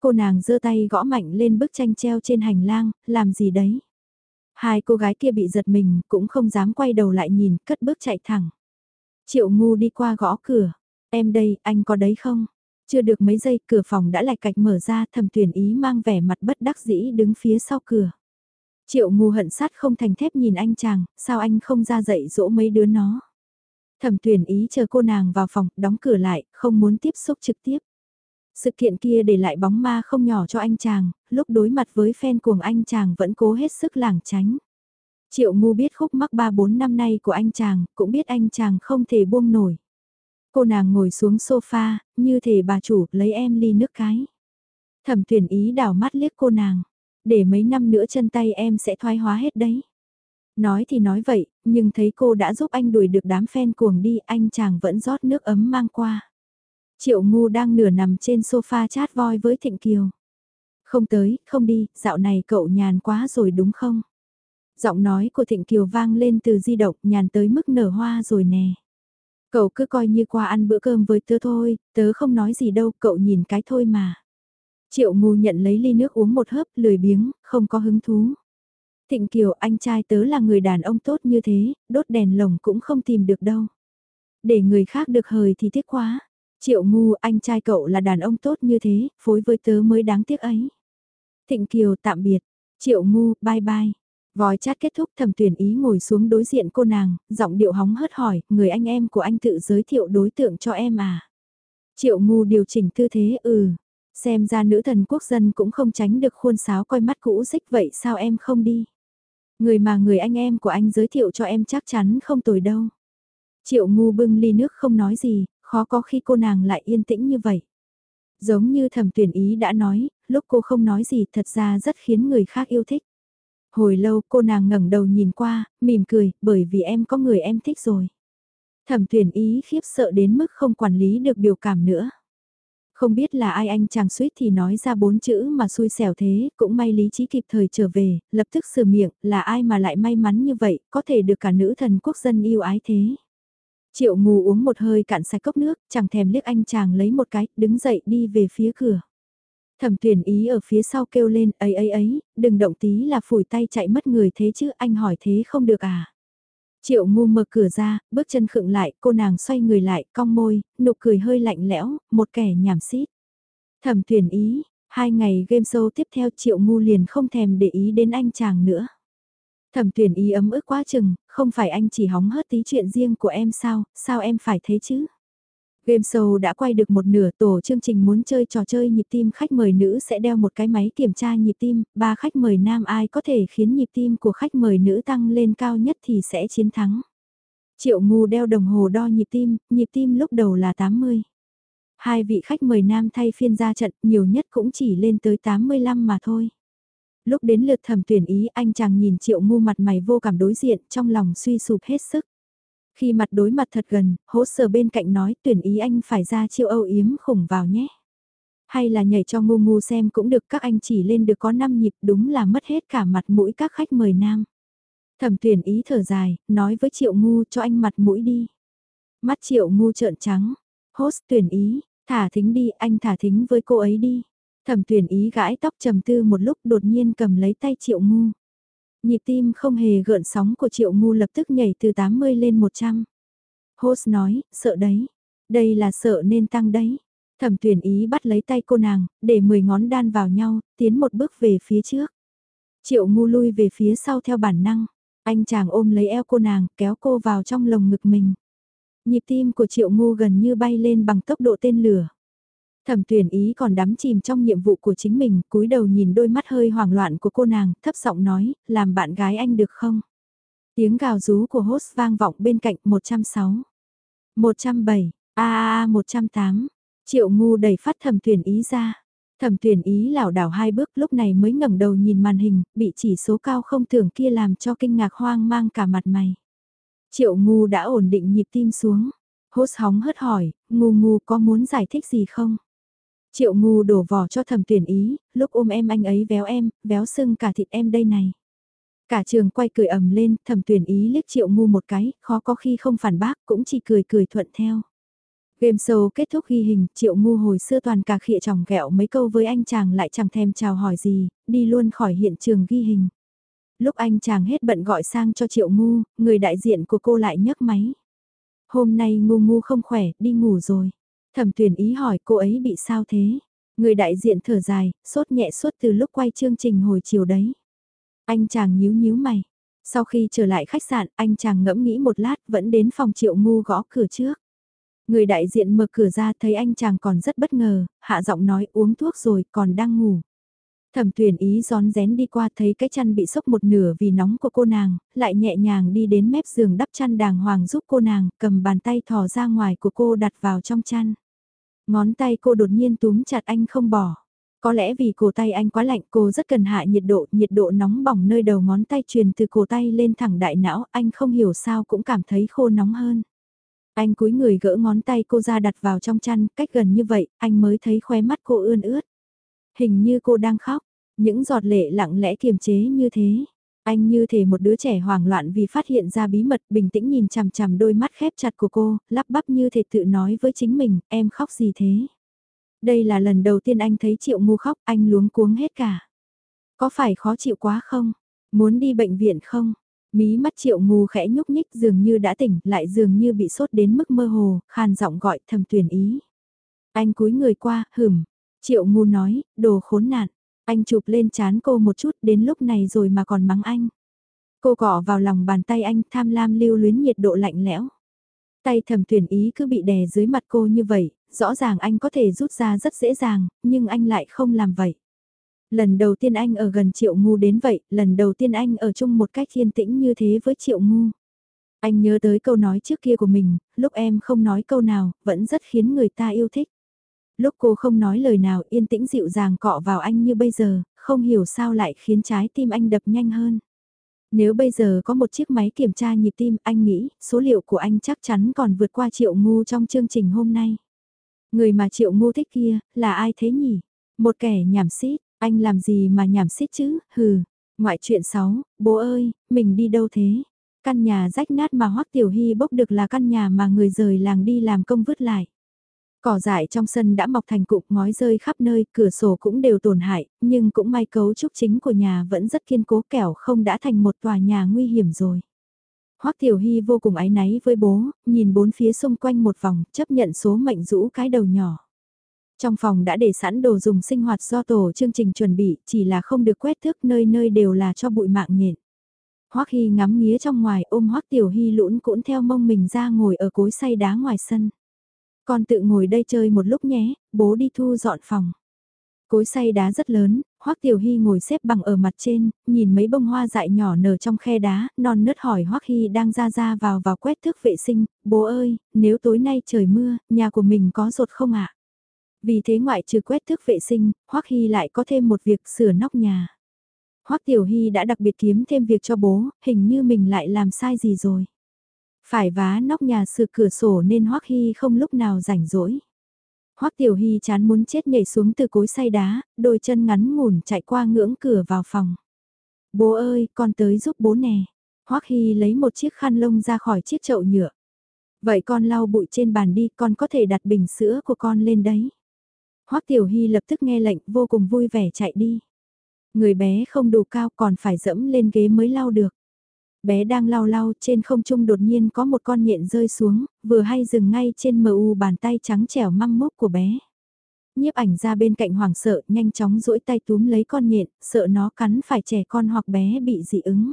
Cô nàng giơ tay gõ mạnh lên bức tranh treo trên hành lang, làm gì đấy? Hai cô gái kia bị giật mình, cũng không dám quay đầu lại nhìn, cất bước chạy thẳng. Triệu ngu đi qua gõ cửa. Em đây, anh có đấy không? Chưa được mấy giây, cửa phòng đã lạch cạch mở ra, thầm tuyển ý mang vẻ mặt bất đắc dĩ đứng phía sau cửa. Triệu ngu hận sát không thành thép nhìn anh chàng, sao anh không ra dạy dỗ mấy đứa nó? Thẩm tuyển ý chờ cô nàng vào phòng, đóng cửa lại, không muốn tiếp xúc trực tiếp. Sự kiện kia để lại bóng ma không nhỏ cho anh chàng, lúc đối mặt với fan cuồng anh chàng vẫn cố hết sức lảng tránh. Triệu ngu biết khúc mắc 3-4 năm nay của anh chàng, cũng biết anh chàng không thể buông nổi. Cô nàng ngồi xuống sofa, như thể bà chủ lấy em ly nước cái. Thẩm tuyển ý đảo mắt liếc cô nàng, để mấy năm nữa chân tay em sẽ thoái hóa hết đấy. Nói thì nói vậy, nhưng thấy cô đã giúp anh đuổi được đám fan cuồng đi, anh chàng vẫn rót nước ấm mang qua. Triệu ngu đang nửa nằm trên sofa chat voi với Thịnh Kiều. Không tới, không đi, dạo này cậu nhàn quá rồi đúng không? Giọng nói của Thịnh Kiều vang lên từ di động nhàn tới mức nở hoa rồi nè. Cậu cứ coi như qua ăn bữa cơm với tớ thôi, tớ không nói gì đâu, cậu nhìn cái thôi mà. Triệu ngu nhận lấy ly nước uống một hớp, lười biếng, không có hứng thú. Thịnh Kiều anh trai tớ là người đàn ông tốt như thế, đốt đèn lồng cũng không tìm được đâu. Để người khác được hời thì tiếc quá. Triệu ngu anh trai cậu là đàn ông tốt như thế, phối với tớ mới đáng tiếc ấy. Thịnh Kiều tạm biệt. Triệu ngu, bye bye. Vòi chat kết thúc thẩm tuyển ý ngồi xuống đối diện cô nàng, giọng điệu hóng hớt hỏi, người anh em của anh tự giới thiệu đối tượng cho em à. Triệu ngu điều chỉnh tư thế ừ, xem ra nữ thần quốc dân cũng không tránh được khuôn sáo coi mắt cũ xích vậy sao em không đi. Người mà người anh em của anh giới thiệu cho em chắc chắn không tồi đâu. Triệu ngu bưng ly nước không nói gì, khó có khi cô nàng lại yên tĩnh như vậy. Giống như thẩm tuyển ý đã nói, lúc cô không nói gì thật ra rất khiến người khác yêu thích. Hồi lâu cô nàng ngẩng đầu nhìn qua, mỉm cười, bởi vì em có người em thích rồi. Thẩm tuyển ý khiếp sợ đến mức không quản lý được biểu cảm nữa. Không biết là ai anh chàng suýt thì nói ra bốn chữ mà xui xẻo thế, cũng may lý trí kịp thời trở về, lập tức sửa miệng, là ai mà lại may mắn như vậy, có thể được cả nữ thần quốc dân yêu ái thế. Triệu ngù uống một hơi cạn sạch cốc nước, chẳng thèm liếc anh chàng lấy một cái, đứng dậy đi về phía cửa. Thẩm tuyển ý ở phía sau kêu lên, ấy ấy ấy, đừng động tí là phủi tay chạy mất người thế chứ, anh hỏi thế không được à. Triệu ngu mở cửa ra, bước chân khựng lại, cô nàng xoay người lại, cong môi, nụ cười hơi lạnh lẽo, một kẻ nhảm xít. Thẩm tuyển ý, hai ngày game show tiếp theo triệu ngu liền không thèm để ý đến anh chàng nữa. Thẩm tuyển ý ấm ức quá chừng, không phải anh chỉ hóng hớt tí chuyện riêng của em sao, sao em phải thế chứ? Game show đã quay được một nửa tổ chương trình muốn chơi trò chơi nhịp tim khách mời nữ sẽ đeo một cái máy kiểm tra nhịp tim, ba khách mời nam ai có thể khiến nhịp tim của khách mời nữ tăng lên cao nhất thì sẽ chiến thắng. Triệu ngu đeo đồng hồ đo nhịp tim, nhịp tim lúc đầu là 80. Hai vị khách mời nam thay phiên ra trận nhiều nhất cũng chỉ lên tới 85 mà thôi. Lúc đến lượt thẩm tuyển ý anh chàng nhìn triệu ngu mặt mày vô cảm đối diện trong lòng suy sụp hết sức. Khi mặt đối mặt thật gần, hỗ sờ bên cạnh nói tuyển ý anh phải ra chiêu âu yếm khủng vào nhé. Hay là nhảy cho ngu ngu xem cũng được các anh chỉ lên được có 5 nhịp đúng là mất hết cả mặt mũi các khách mời nam. Thẩm tuyển ý thở dài, nói với triệu ngu cho anh mặt mũi đi. Mắt triệu ngu trợn trắng, host tuyển ý, thả thính đi anh thả thính với cô ấy đi. Thẩm tuyển ý gãi tóc trầm tư một lúc đột nhiên cầm lấy tay triệu ngu. Nhịp tim không hề gợn sóng của triệu ngu lập tức nhảy từ 80 lên 100. Host nói, sợ đấy. Đây là sợ nên tăng đấy. Thẩm tuyển ý bắt lấy tay cô nàng, để 10 ngón đan vào nhau, tiến một bước về phía trước. Triệu ngu lui về phía sau theo bản năng. Anh chàng ôm lấy eo cô nàng, kéo cô vào trong lồng ngực mình. Nhịp tim của triệu ngu gần như bay lên bằng tốc độ tên lửa. Thẩm tuyển ý còn đắm chìm trong nhiệm vụ của chính mình, cúi đầu nhìn đôi mắt hơi hoảng loạn của cô nàng, thấp giọng nói, làm bạn gái anh được không? Tiếng gào rú của host vang vọng bên cạnh 106. 107, a a a 108. Triệu ngu đẩy phát thẩm tuyển ý ra. Thẩm tuyển ý lảo đảo hai bước lúc này mới ngẩng đầu nhìn màn hình, bị chỉ số cao không tưởng kia làm cho kinh ngạc hoang mang cả mặt mày. Triệu ngu đã ổn định nhịp tim xuống. Hốt hóng hớt hỏi, ngu ngu có muốn giải thích gì không? Triệu ngu đổ vỏ cho thẩm tuyển ý, lúc ôm em anh ấy véo em, véo sưng cả thịt em đây này. Cả trường quay cười ầm lên, thẩm tuyển ý liếc triệu ngu một cái, khó có khi không phản bác, cũng chỉ cười cười thuận theo. Game show kết thúc ghi hình, triệu ngu hồi xưa toàn cả khịa tròng gẹo mấy câu với anh chàng lại chẳng thèm chào hỏi gì, đi luôn khỏi hiện trường ghi hình. Lúc anh chàng hết bận gọi sang cho triệu ngu, người đại diện của cô lại nhấc máy. Hôm nay ngu ngu không khỏe, đi ngủ rồi. Thẩm tuyển ý hỏi cô ấy bị sao thế? Người đại diện thở dài, sốt nhẹ suốt từ lúc quay chương trình hồi chiều đấy. Anh chàng nhíu nhíu mày. Sau khi trở lại khách sạn, anh chàng ngẫm nghĩ một lát vẫn đến phòng triệu ngu gõ cửa trước. Người đại diện mở cửa ra thấy anh chàng còn rất bất ngờ, hạ giọng nói uống thuốc rồi còn đang ngủ. Thẩm tuyển ý gión rén đi qua thấy cái chăn bị sốc một nửa vì nóng của cô nàng, lại nhẹ nhàng đi đến mép giường đắp chăn đàng hoàng giúp cô nàng, cầm bàn tay thò ra ngoài của cô đặt vào trong chăn. Ngón tay cô đột nhiên túm chặt anh không bỏ. Có lẽ vì cổ tay anh quá lạnh cô rất cần hạ nhiệt độ, nhiệt độ nóng bỏng nơi đầu ngón tay truyền từ cổ tay lên thẳng đại não, anh không hiểu sao cũng cảm thấy khô nóng hơn. Anh cúi người gỡ ngón tay cô ra đặt vào trong chăn, cách gần như vậy, anh mới thấy khóe mắt cô ươn ướt. Hình như cô đang khóc, những giọt lệ lặng lẽ kiềm chế như thế. Anh như thể một đứa trẻ hoảng loạn vì phát hiện ra bí mật bình tĩnh nhìn chằm chằm đôi mắt khép chặt của cô, lắp bắp như thể tự nói với chính mình, em khóc gì thế? Đây là lần đầu tiên anh thấy triệu ngu khóc, anh luống cuống hết cả. Có phải khó chịu quá không? Muốn đi bệnh viện không? Mí mắt triệu ngu khẽ nhúc nhích dường như đã tỉnh, lại dường như bị sốt đến mức mơ hồ, khàn giọng gọi thầm tuyển ý. Anh cúi người qua, hửm. Triệu ngu nói, đồ khốn nạn. Anh chụp lên chán cô một chút đến lúc này rồi mà còn mắng anh. Cô cọ vào lòng bàn tay anh tham lam lưu luyến nhiệt độ lạnh lẽo. Tay thầm tuyển ý cứ bị đè dưới mặt cô như vậy, rõ ràng anh có thể rút ra rất dễ dàng, nhưng anh lại không làm vậy. Lần đầu tiên anh ở gần Triệu Ngu đến vậy, lần đầu tiên anh ở chung một cách yên tĩnh như thế với Triệu Ngu. Anh nhớ tới câu nói trước kia của mình, lúc em không nói câu nào, vẫn rất khiến người ta yêu thích. Lúc cô không nói lời nào yên tĩnh dịu dàng cọ vào anh như bây giờ, không hiểu sao lại khiến trái tim anh đập nhanh hơn. Nếu bây giờ có một chiếc máy kiểm tra nhịp tim, anh nghĩ số liệu của anh chắc chắn còn vượt qua triệu ngu trong chương trình hôm nay. Người mà triệu ngu thích kia, là ai thế nhỉ? Một kẻ nhảm xít, anh làm gì mà nhảm xít chứ, hừ. Ngoại chuyện 6, bố ơi, mình đi đâu thế? Căn nhà rách nát mà Hoắc Tiểu Hy bốc được là căn nhà mà người rời làng đi làm công vứt lại. Cỏ dại trong sân đã mọc thành cụm ngói rơi khắp nơi, cửa sổ cũng đều tổn hại, nhưng cũng may cấu trúc chính của nhà vẫn rất kiên cố kẻo không đã thành một tòa nhà nguy hiểm rồi. Hoắc Tiểu Hy vô cùng áy náy với bố, nhìn bốn phía xung quanh một vòng, chấp nhận số mệnh rũ cái đầu nhỏ. Trong phòng đã để sẵn đồ dùng sinh hoạt do tổ chương trình chuẩn bị, chỉ là không được quét thước nơi nơi đều là cho bụi mạng nhện. Hoắc Hy ngắm nghía trong ngoài ôm Hoắc Tiểu Hy lũn cũng theo mông mình ra ngồi ở cối xay đá ngoài sân. Con tự ngồi đây chơi một lúc nhé, bố đi thu dọn phòng. Cối xay đá rất lớn, Hoắc Tiểu Hy ngồi xếp bằng ở mặt trên, nhìn mấy bông hoa dại nhỏ nở trong khe đá, non nớt hỏi Hoắc Hy đang ra ra vào vào quét thước vệ sinh, bố ơi, nếu tối nay trời mưa, nhà của mình có rột không ạ? Vì thế ngoại trừ quét thước vệ sinh, Hoắc Hy lại có thêm một việc sửa nóc nhà. Hoắc Tiểu Hy đã đặc biệt kiếm thêm việc cho bố, hình như mình lại làm sai gì rồi. Phải vá nóc nhà sửa cửa sổ nên Hoắc Hy không lúc nào rảnh rỗi. Hoắc Tiểu Hy chán muốn chết nhảy xuống từ cối xay đá, đôi chân ngắn ngủn chạy qua ngưỡng cửa vào phòng. Bố ơi, con tới giúp bố nè. Hoắc Hy lấy một chiếc khăn lông ra khỏi chiếc chậu nhựa. Vậy con lau bụi trên bàn đi, con có thể đặt bình sữa của con lên đấy. Hoắc Tiểu Hy lập tức nghe lệnh vô cùng vui vẻ chạy đi. Người bé không đủ cao còn phải dẫm lên ghế mới lau được. Bé đang lau lau trên không trung đột nhiên có một con nhện rơi xuống, vừa hay dừng ngay trên mờ u bàn tay trắng trẻo măng mốc của bé. Nhiếp ảnh ra bên cạnh hoảng sợ nhanh chóng duỗi tay túm lấy con nhện, sợ nó cắn phải trẻ con hoặc bé bị dị ứng.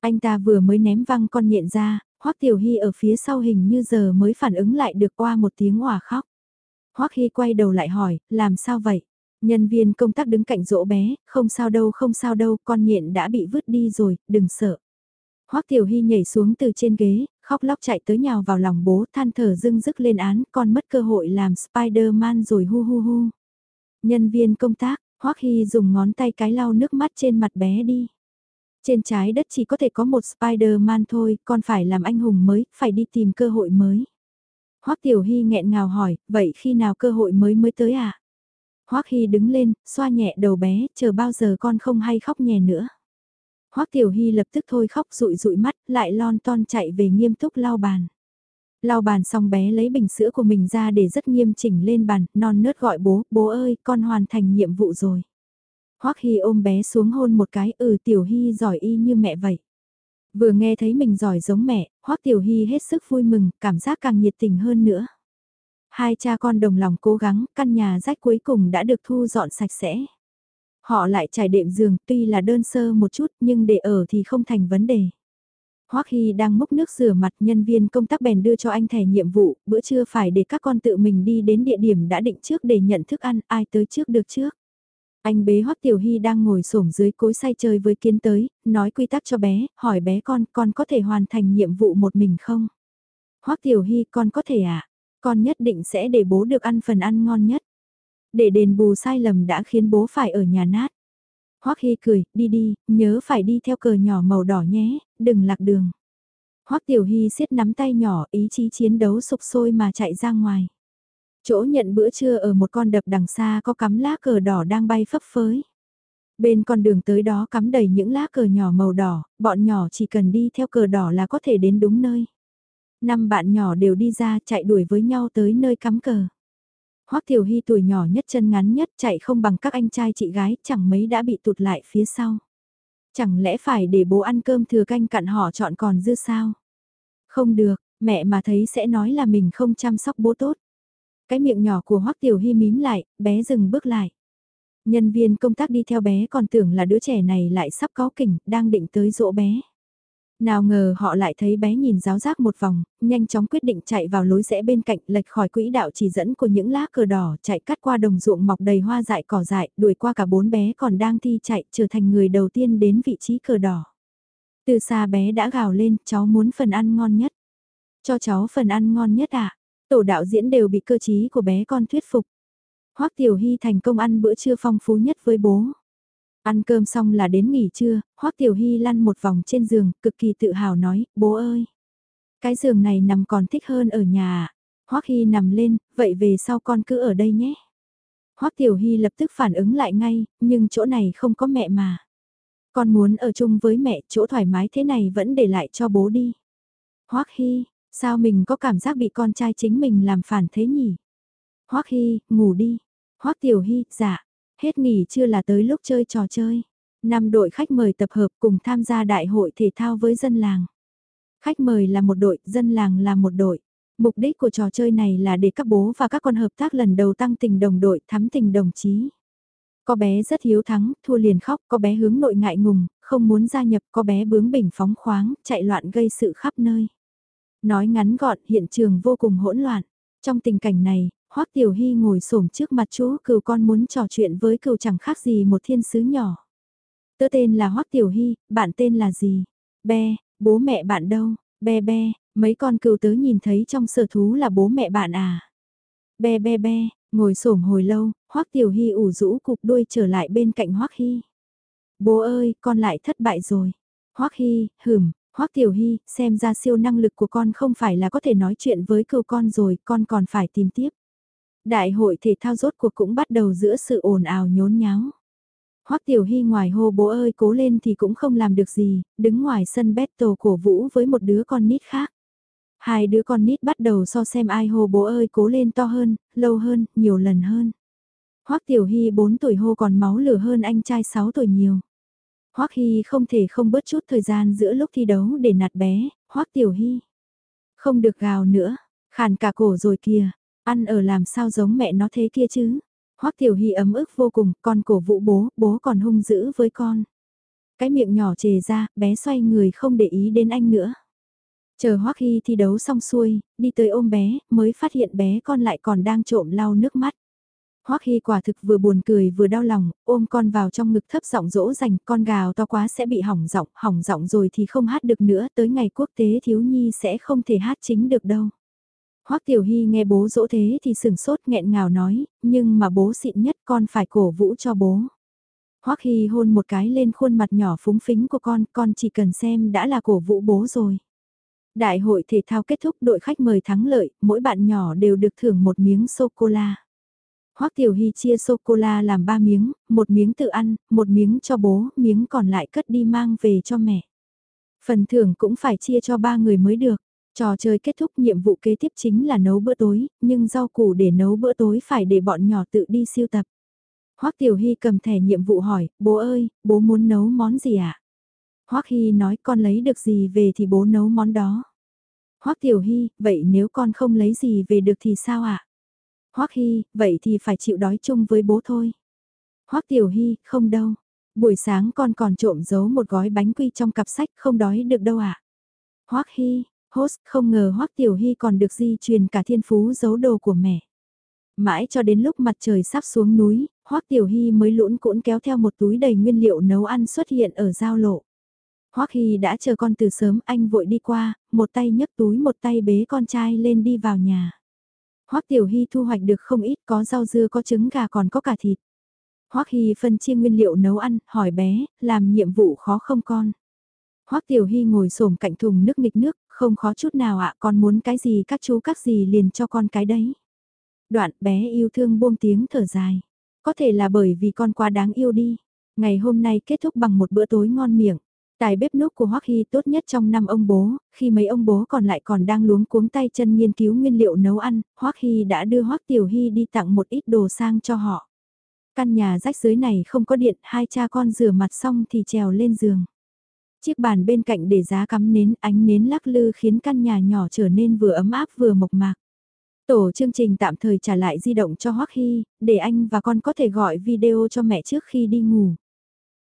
Anh ta vừa mới ném văng con nhện ra, Hoắc Tiểu Hy ở phía sau hình như giờ mới phản ứng lại được qua một tiếng hòa khóc. Hoắc Hy quay đầu lại hỏi, làm sao vậy? Nhân viên công tác đứng cạnh dỗ bé, không sao đâu không sao đâu, con nhện đã bị vứt đi rồi, đừng sợ. Hoắc Tiểu Hy nhảy xuống từ trên ghế, khóc lóc chạy tới nhào vào lòng bố, than thở dưng dứt lên án, con mất cơ hội làm Spider-Man rồi hu hu hu. Nhân viên công tác, Hoắc Hy dùng ngón tay cái lau nước mắt trên mặt bé đi. Trên trái đất chỉ có thể có một Spider-Man thôi, con phải làm anh hùng mới, phải đi tìm cơ hội mới. Hoắc Tiểu Hy nghẹn ngào hỏi, vậy khi nào cơ hội mới mới tới à? Hoắc Hy đứng lên, xoa nhẹ đầu bé, chờ bao giờ con không hay khóc nhè nữa. Hoắc Tiểu Hy lập tức thôi khóc rụi rụi mắt, lại lon ton chạy về nghiêm túc lau bàn. Lau bàn xong bé lấy bình sữa của mình ra để rất nghiêm chỉnh lên bàn, non nớt gọi bố, bố ơi, con hoàn thành nhiệm vụ rồi. Hoắc Hy ôm bé xuống hôn một cái, ừ Tiểu Hy giỏi y như mẹ vậy. Vừa nghe thấy mình giỏi giống mẹ, Hoắc Tiểu Hy hết sức vui mừng, cảm giác càng nhiệt tình hơn nữa. Hai cha con đồng lòng cố gắng, căn nhà rách cuối cùng đã được thu dọn sạch sẽ. Họ lại trải đệm giường, tuy là đơn sơ một chút nhưng để ở thì không thành vấn đề. Hoắc Hy đang múc nước rửa mặt nhân viên công tác bèn đưa cho anh thẻ nhiệm vụ, bữa trưa phải để các con tự mình đi đến địa điểm đã định trước để nhận thức ăn, ai tới trước được trước. Anh bế Hoắc Tiểu Hy đang ngồi xổm dưới cối say chơi với kiến tới, nói quy tắc cho bé, hỏi bé con, con có thể hoàn thành nhiệm vụ một mình không? Hoắc Tiểu Hy, con có thể à? Con nhất định sẽ để bố được ăn phần ăn ngon nhất. Để đền bù sai lầm đã khiến bố phải ở nhà nát. Hoắc Hy cười, đi đi, nhớ phải đi theo cờ nhỏ màu đỏ nhé, đừng lạc đường. Hoắc Tiểu Hy siết nắm tay nhỏ, ý chí chiến đấu sục sôi mà chạy ra ngoài. Chỗ nhận bữa trưa ở một con đập đằng xa có cắm lá cờ đỏ đang bay phấp phới. Bên con đường tới đó cắm đầy những lá cờ nhỏ màu đỏ, bọn nhỏ chỉ cần đi theo cờ đỏ là có thể đến đúng nơi. Năm bạn nhỏ đều đi ra chạy đuổi với nhau tới nơi cắm cờ. Hoắc Tiểu Hy tuổi nhỏ nhất chân ngắn nhất chạy không bằng các anh trai chị gái chẳng mấy đã bị tụt lại phía sau. Chẳng lẽ phải để bố ăn cơm thừa canh cặn họ chọn còn dư sao? Không được, mẹ mà thấy sẽ nói là mình không chăm sóc bố tốt. Cái miệng nhỏ của Hoắc Tiểu Hy mím lại, bé dừng bước lại. Nhân viên công tác đi theo bé còn tưởng là đứa trẻ này lại sắp có kỉnh, đang định tới dỗ bé. Nào ngờ họ lại thấy bé nhìn giáo giác một vòng, nhanh chóng quyết định chạy vào lối rẽ bên cạnh lệch khỏi quỹ đạo chỉ dẫn của những lá cờ đỏ chạy cắt qua đồng ruộng mọc đầy hoa dại cỏ dại, đuổi qua cả bốn bé còn đang thi chạy trở thành người đầu tiên đến vị trí cờ đỏ. Từ xa bé đã gào lên, cháu muốn phần ăn ngon nhất. Cho cháu phần ăn ngon nhất ạ. À? Tổ đạo diễn đều bị cơ trí của bé con thuyết phục. Hoắc Tiểu Hy thành công ăn bữa trưa phong phú nhất với bố. Ăn cơm xong là đến nghỉ trưa, Hoắc Tiểu Hy lăn một vòng trên giường, cực kỳ tự hào nói, bố ơi. Cái giường này nằm còn thích hơn ở nhà? À? Hoắc Hy nằm lên, vậy về sau con cứ ở đây nhé. Hoắc Tiểu Hy lập tức phản ứng lại ngay, nhưng chỗ này không có mẹ mà. Con muốn ở chung với mẹ, chỗ thoải mái thế này vẫn để lại cho bố đi. Hoắc Hy, sao mình có cảm giác bị con trai chính mình làm phản thế nhỉ? Hoắc Hy, ngủ đi. Hoắc Tiểu Hy, dạ. Hết nghỉ chưa là tới lúc chơi trò chơi. Năm đội khách mời tập hợp cùng tham gia đại hội thể thao với dân làng. Khách mời là một đội, dân làng là một đội. Mục đích của trò chơi này là để các bố và các con hợp tác lần đầu tăng tình đồng đội, thắm tình đồng chí. Có bé rất hiếu thắng, thua liền khóc, có bé hướng nội ngại ngùng, không muốn gia nhập, có bé bướng bỉnh phóng khoáng, chạy loạn gây sự khắp nơi. Nói ngắn gọn, hiện trường vô cùng hỗn loạn. Trong tình cảnh này, Hoắc Tiểu Hy ngồi xổm trước mặt chú cừu con muốn trò chuyện với cừu chẳng khác gì một thiên sứ nhỏ. Tớ tên là Hoắc Tiểu Hy, bạn tên là gì? Be, bố mẹ bạn đâu? Be be, mấy con cừu tớ nhìn thấy trong sở thú là bố mẹ bạn à? Be be be, ngồi xổm hồi lâu, Hoắc Tiểu Hy ủ rũ cục đuôi trở lại bên cạnh Hoắc Hy. Bố ơi, con lại thất bại rồi. Hoắc Hy, hửm, Hoắc Tiểu Hy, xem ra siêu năng lực của con không phải là có thể nói chuyện với cừu con rồi, con còn phải tìm tiếp. Đại hội thể thao rốt cuộc cũng bắt đầu giữa sự ồn ào nhốn nháo. Hoắc Tiểu Hy ngoài hô bố ơi cố lên thì cũng không làm được gì, đứng ngoài sân battle cổ vũ với một đứa con nít khác. Hai đứa con nít bắt đầu so xem ai hô bố ơi cố lên to hơn, lâu hơn, nhiều lần hơn. Hoắc Tiểu Hy 4 tuổi hô còn máu lửa hơn anh trai 6 tuổi nhiều. Hoắc Hy không thể không bớt chút thời gian giữa lúc thi đấu để nạt bé, Hoắc Tiểu Hy. Không được gào nữa, khàn cả cổ rồi kìa, ăn ở làm sao giống mẹ nó thế kia chứ. Hoắc Tiểu Hy ấm ức vô cùng, con cổ vũ bố, bố còn hung dữ với con. Cái miệng nhỏ chề ra, bé xoay người không để ý đến anh nữa. Chờ Hoắc Hy thi đấu xong xuôi, đi tới ôm bé, mới phát hiện bé con lại còn đang trộm lau nước mắt. Hoắc Hy quả thực vừa buồn cười vừa đau lòng, ôm con vào trong ngực thấp giọng dỗ dành, con gào to quá sẽ bị hỏng giọng, hỏng giọng rồi thì không hát được nữa, tới ngày quốc tế thiếu nhi sẽ không thể hát chính được đâu. Hoắc Tiểu Hy nghe bố dỗ thế thì sừng sốt nghẹn ngào nói, nhưng mà bố xịn nhất con phải cổ vũ cho bố. Hoắc Hy hôn một cái lên khuôn mặt nhỏ phúng phính của con, con chỉ cần xem đã là cổ vũ bố rồi. Đại hội thể thao kết thúc đội khách mời thắng lợi, mỗi bạn nhỏ đều được thưởng một miếng sô-cô-la. Hoắc Tiểu Hy chia sô-cô-la làm ba miếng, một miếng tự ăn, một miếng cho bố, miếng còn lại cất đi mang về cho mẹ. Phần thưởng cũng phải chia cho ba người mới được. Trò chơi kết thúc nhiệm vụ kế tiếp chính là nấu bữa tối, nhưng rau củ để nấu bữa tối phải để bọn nhỏ tự đi siêu tập. Hoắc Tiểu Hy cầm thẻ nhiệm vụ hỏi, bố ơi, bố muốn nấu món gì ạ? À? Hoắc Hy nói con lấy được gì về thì bố nấu món đó. Hoắc Tiểu Hy, vậy nếu con không lấy gì về được thì sao ạ? À? Hoắc Hy, vậy thì phải chịu đói chung với bố thôi. Hoắc Tiểu Hy, không đâu. Buổi sáng con còn trộm giấu một gói bánh quy trong cặp sách không đói được đâu ạ. À? Hoắc Hy, Host không ngờ Hoắc Tiểu Hy còn được di truyền cả thiên phú giấu đồ của mẹ. Mãi cho đến lúc mặt trời sắp xuống núi, Hoắc Tiểu Hy mới lũn cuộn kéo theo một túi đầy nguyên liệu nấu ăn xuất hiện ở giao lộ. Hoắc Hy đã chờ con từ sớm, anh vội đi qua, một tay nhấc túi một tay bế con trai lên đi vào nhà. Hoắc Tiểu Hy thu hoạch được không ít có rau dưa có trứng gà còn có cả thịt. Hoắc Hy phân chia nguyên liệu nấu ăn, hỏi bé, làm nhiệm vụ khó không con? Hoắc Tiểu Hy ngồi xổm cạnh thùng nước nghịch nước, không khó chút nào ạ, con muốn cái gì các chú các gì liền cho con cái đấy. Đoạn bé yêu thương buông tiếng thở dài. Có thể là bởi vì con quá đáng yêu đi. Ngày hôm nay kết thúc bằng một bữa tối ngon miệng. Tài bếp núc của Hoắc Hy tốt nhất trong năm ông bố, khi mấy ông bố còn lại còn đang luống cuống tay chân nghiên cứu nguyên liệu nấu ăn, Hoắc Hy đã đưa Hoắc Tiểu Hy đi tặng một ít đồ sang cho họ. Căn nhà rách dưới này không có điện, hai cha con rửa mặt xong thì trèo lên giường. Chiếc bàn bên cạnh để giá cắm nến ánh nến lắc lư khiến căn nhà nhỏ trở nên vừa ấm áp vừa mộc mạc. Tổ chương trình tạm thời trả lại di động cho Hoắc Hy, để anh và con có thể gọi video cho mẹ trước khi đi ngủ.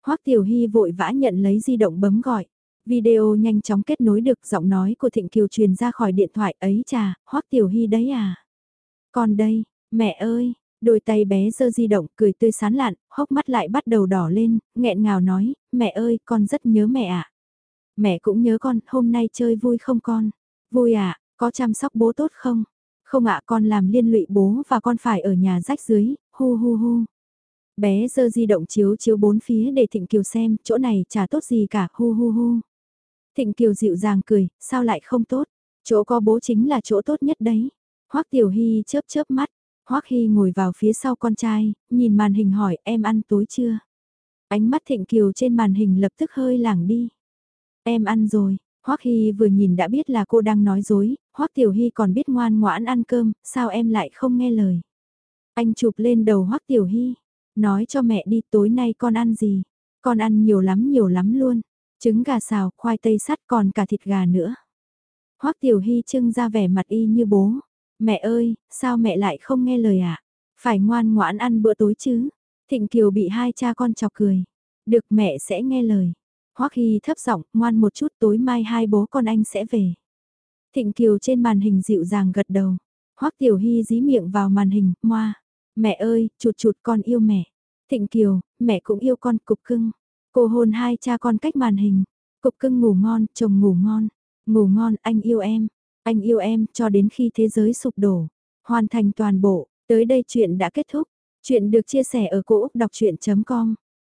Hoắc Tiểu Hy vội vã nhận lấy di động bấm gọi. Video nhanh chóng kết nối được giọng nói của Thịnh Kiều truyền ra khỏi điện thoại ấy trà, Hoắc Tiểu Hy đấy à. Con đây, mẹ ơi, đôi tay bé giơ di động cười tươi sán lạn, hốc mắt lại bắt đầu đỏ lên, nghẹn ngào nói, mẹ ơi, con rất nhớ mẹ ạ. À. Mẹ cũng nhớ con, hôm nay chơi vui không con? Vui ạ, à, có chăm sóc bố tốt không? Không ạ, con làm liên lụy bố và con phải ở nhà rách dưới, hu hu hu. Bé giơ di động chiếu chiếu bốn phía để Thịnh Kiều xem, chỗ này chả tốt gì cả, hu hu hu. Thịnh Kiều dịu dàng cười, sao lại không tốt? Chỗ có bố chính là chỗ tốt nhất đấy. Hoắc Tiểu Hy chớp chớp mắt, Hoắc Hy ngồi vào phía sau con trai, nhìn màn hình hỏi em ăn tối chưa? Ánh mắt Thịnh Kiều trên màn hình lập tức hơi lảng đi. Em ăn rồi, Hoắc Hy vừa nhìn đã biết là cô đang nói dối, Hoắc Tiểu Hy còn biết ngoan ngoãn ăn cơm, sao em lại không nghe lời. Anh chụp lên đầu Hoắc Tiểu Hy, nói cho mẹ đi tối nay con ăn gì, con ăn nhiều lắm nhiều lắm luôn, trứng gà xào, khoai tây sắt còn cả thịt gà nữa. Hoắc Tiểu Hy trưng ra vẻ mặt y như bố, mẹ ơi, sao mẹ lại không nghe lời ạ? À? Phải ngoan ngoãn ăn bữa tối chứ. Thịnh Kiều bị hai cha con chọc cười. Được mẹ sẽ nghe lời. Hoắc Hy thấp giọng, ngoan một chút tối mai hai bố con anh sẽ về. Thịnh Kiều trên màn hình dịu dàng gật đầu. Hoắc Tiểu Hy dí miệng vào màn hình, moa. Mẹ ơi, chụt chụt con yêu mẹ. Thịnh Kiều, mẹ cũng yêu con cục cưng. Cô hôn hai cha con cách màn hình. Cục cưng ngủ ngon, chồng ngủ ngon. Ngủ ngon, anh yêu em. Anh yêu em cho đến khi thế giới sụp đổ. Hoàn thành toàn bộ. Tới đây chuyện đã kết thúc. Chuyện được chia sẻ ở cỗ đọc chuyện.com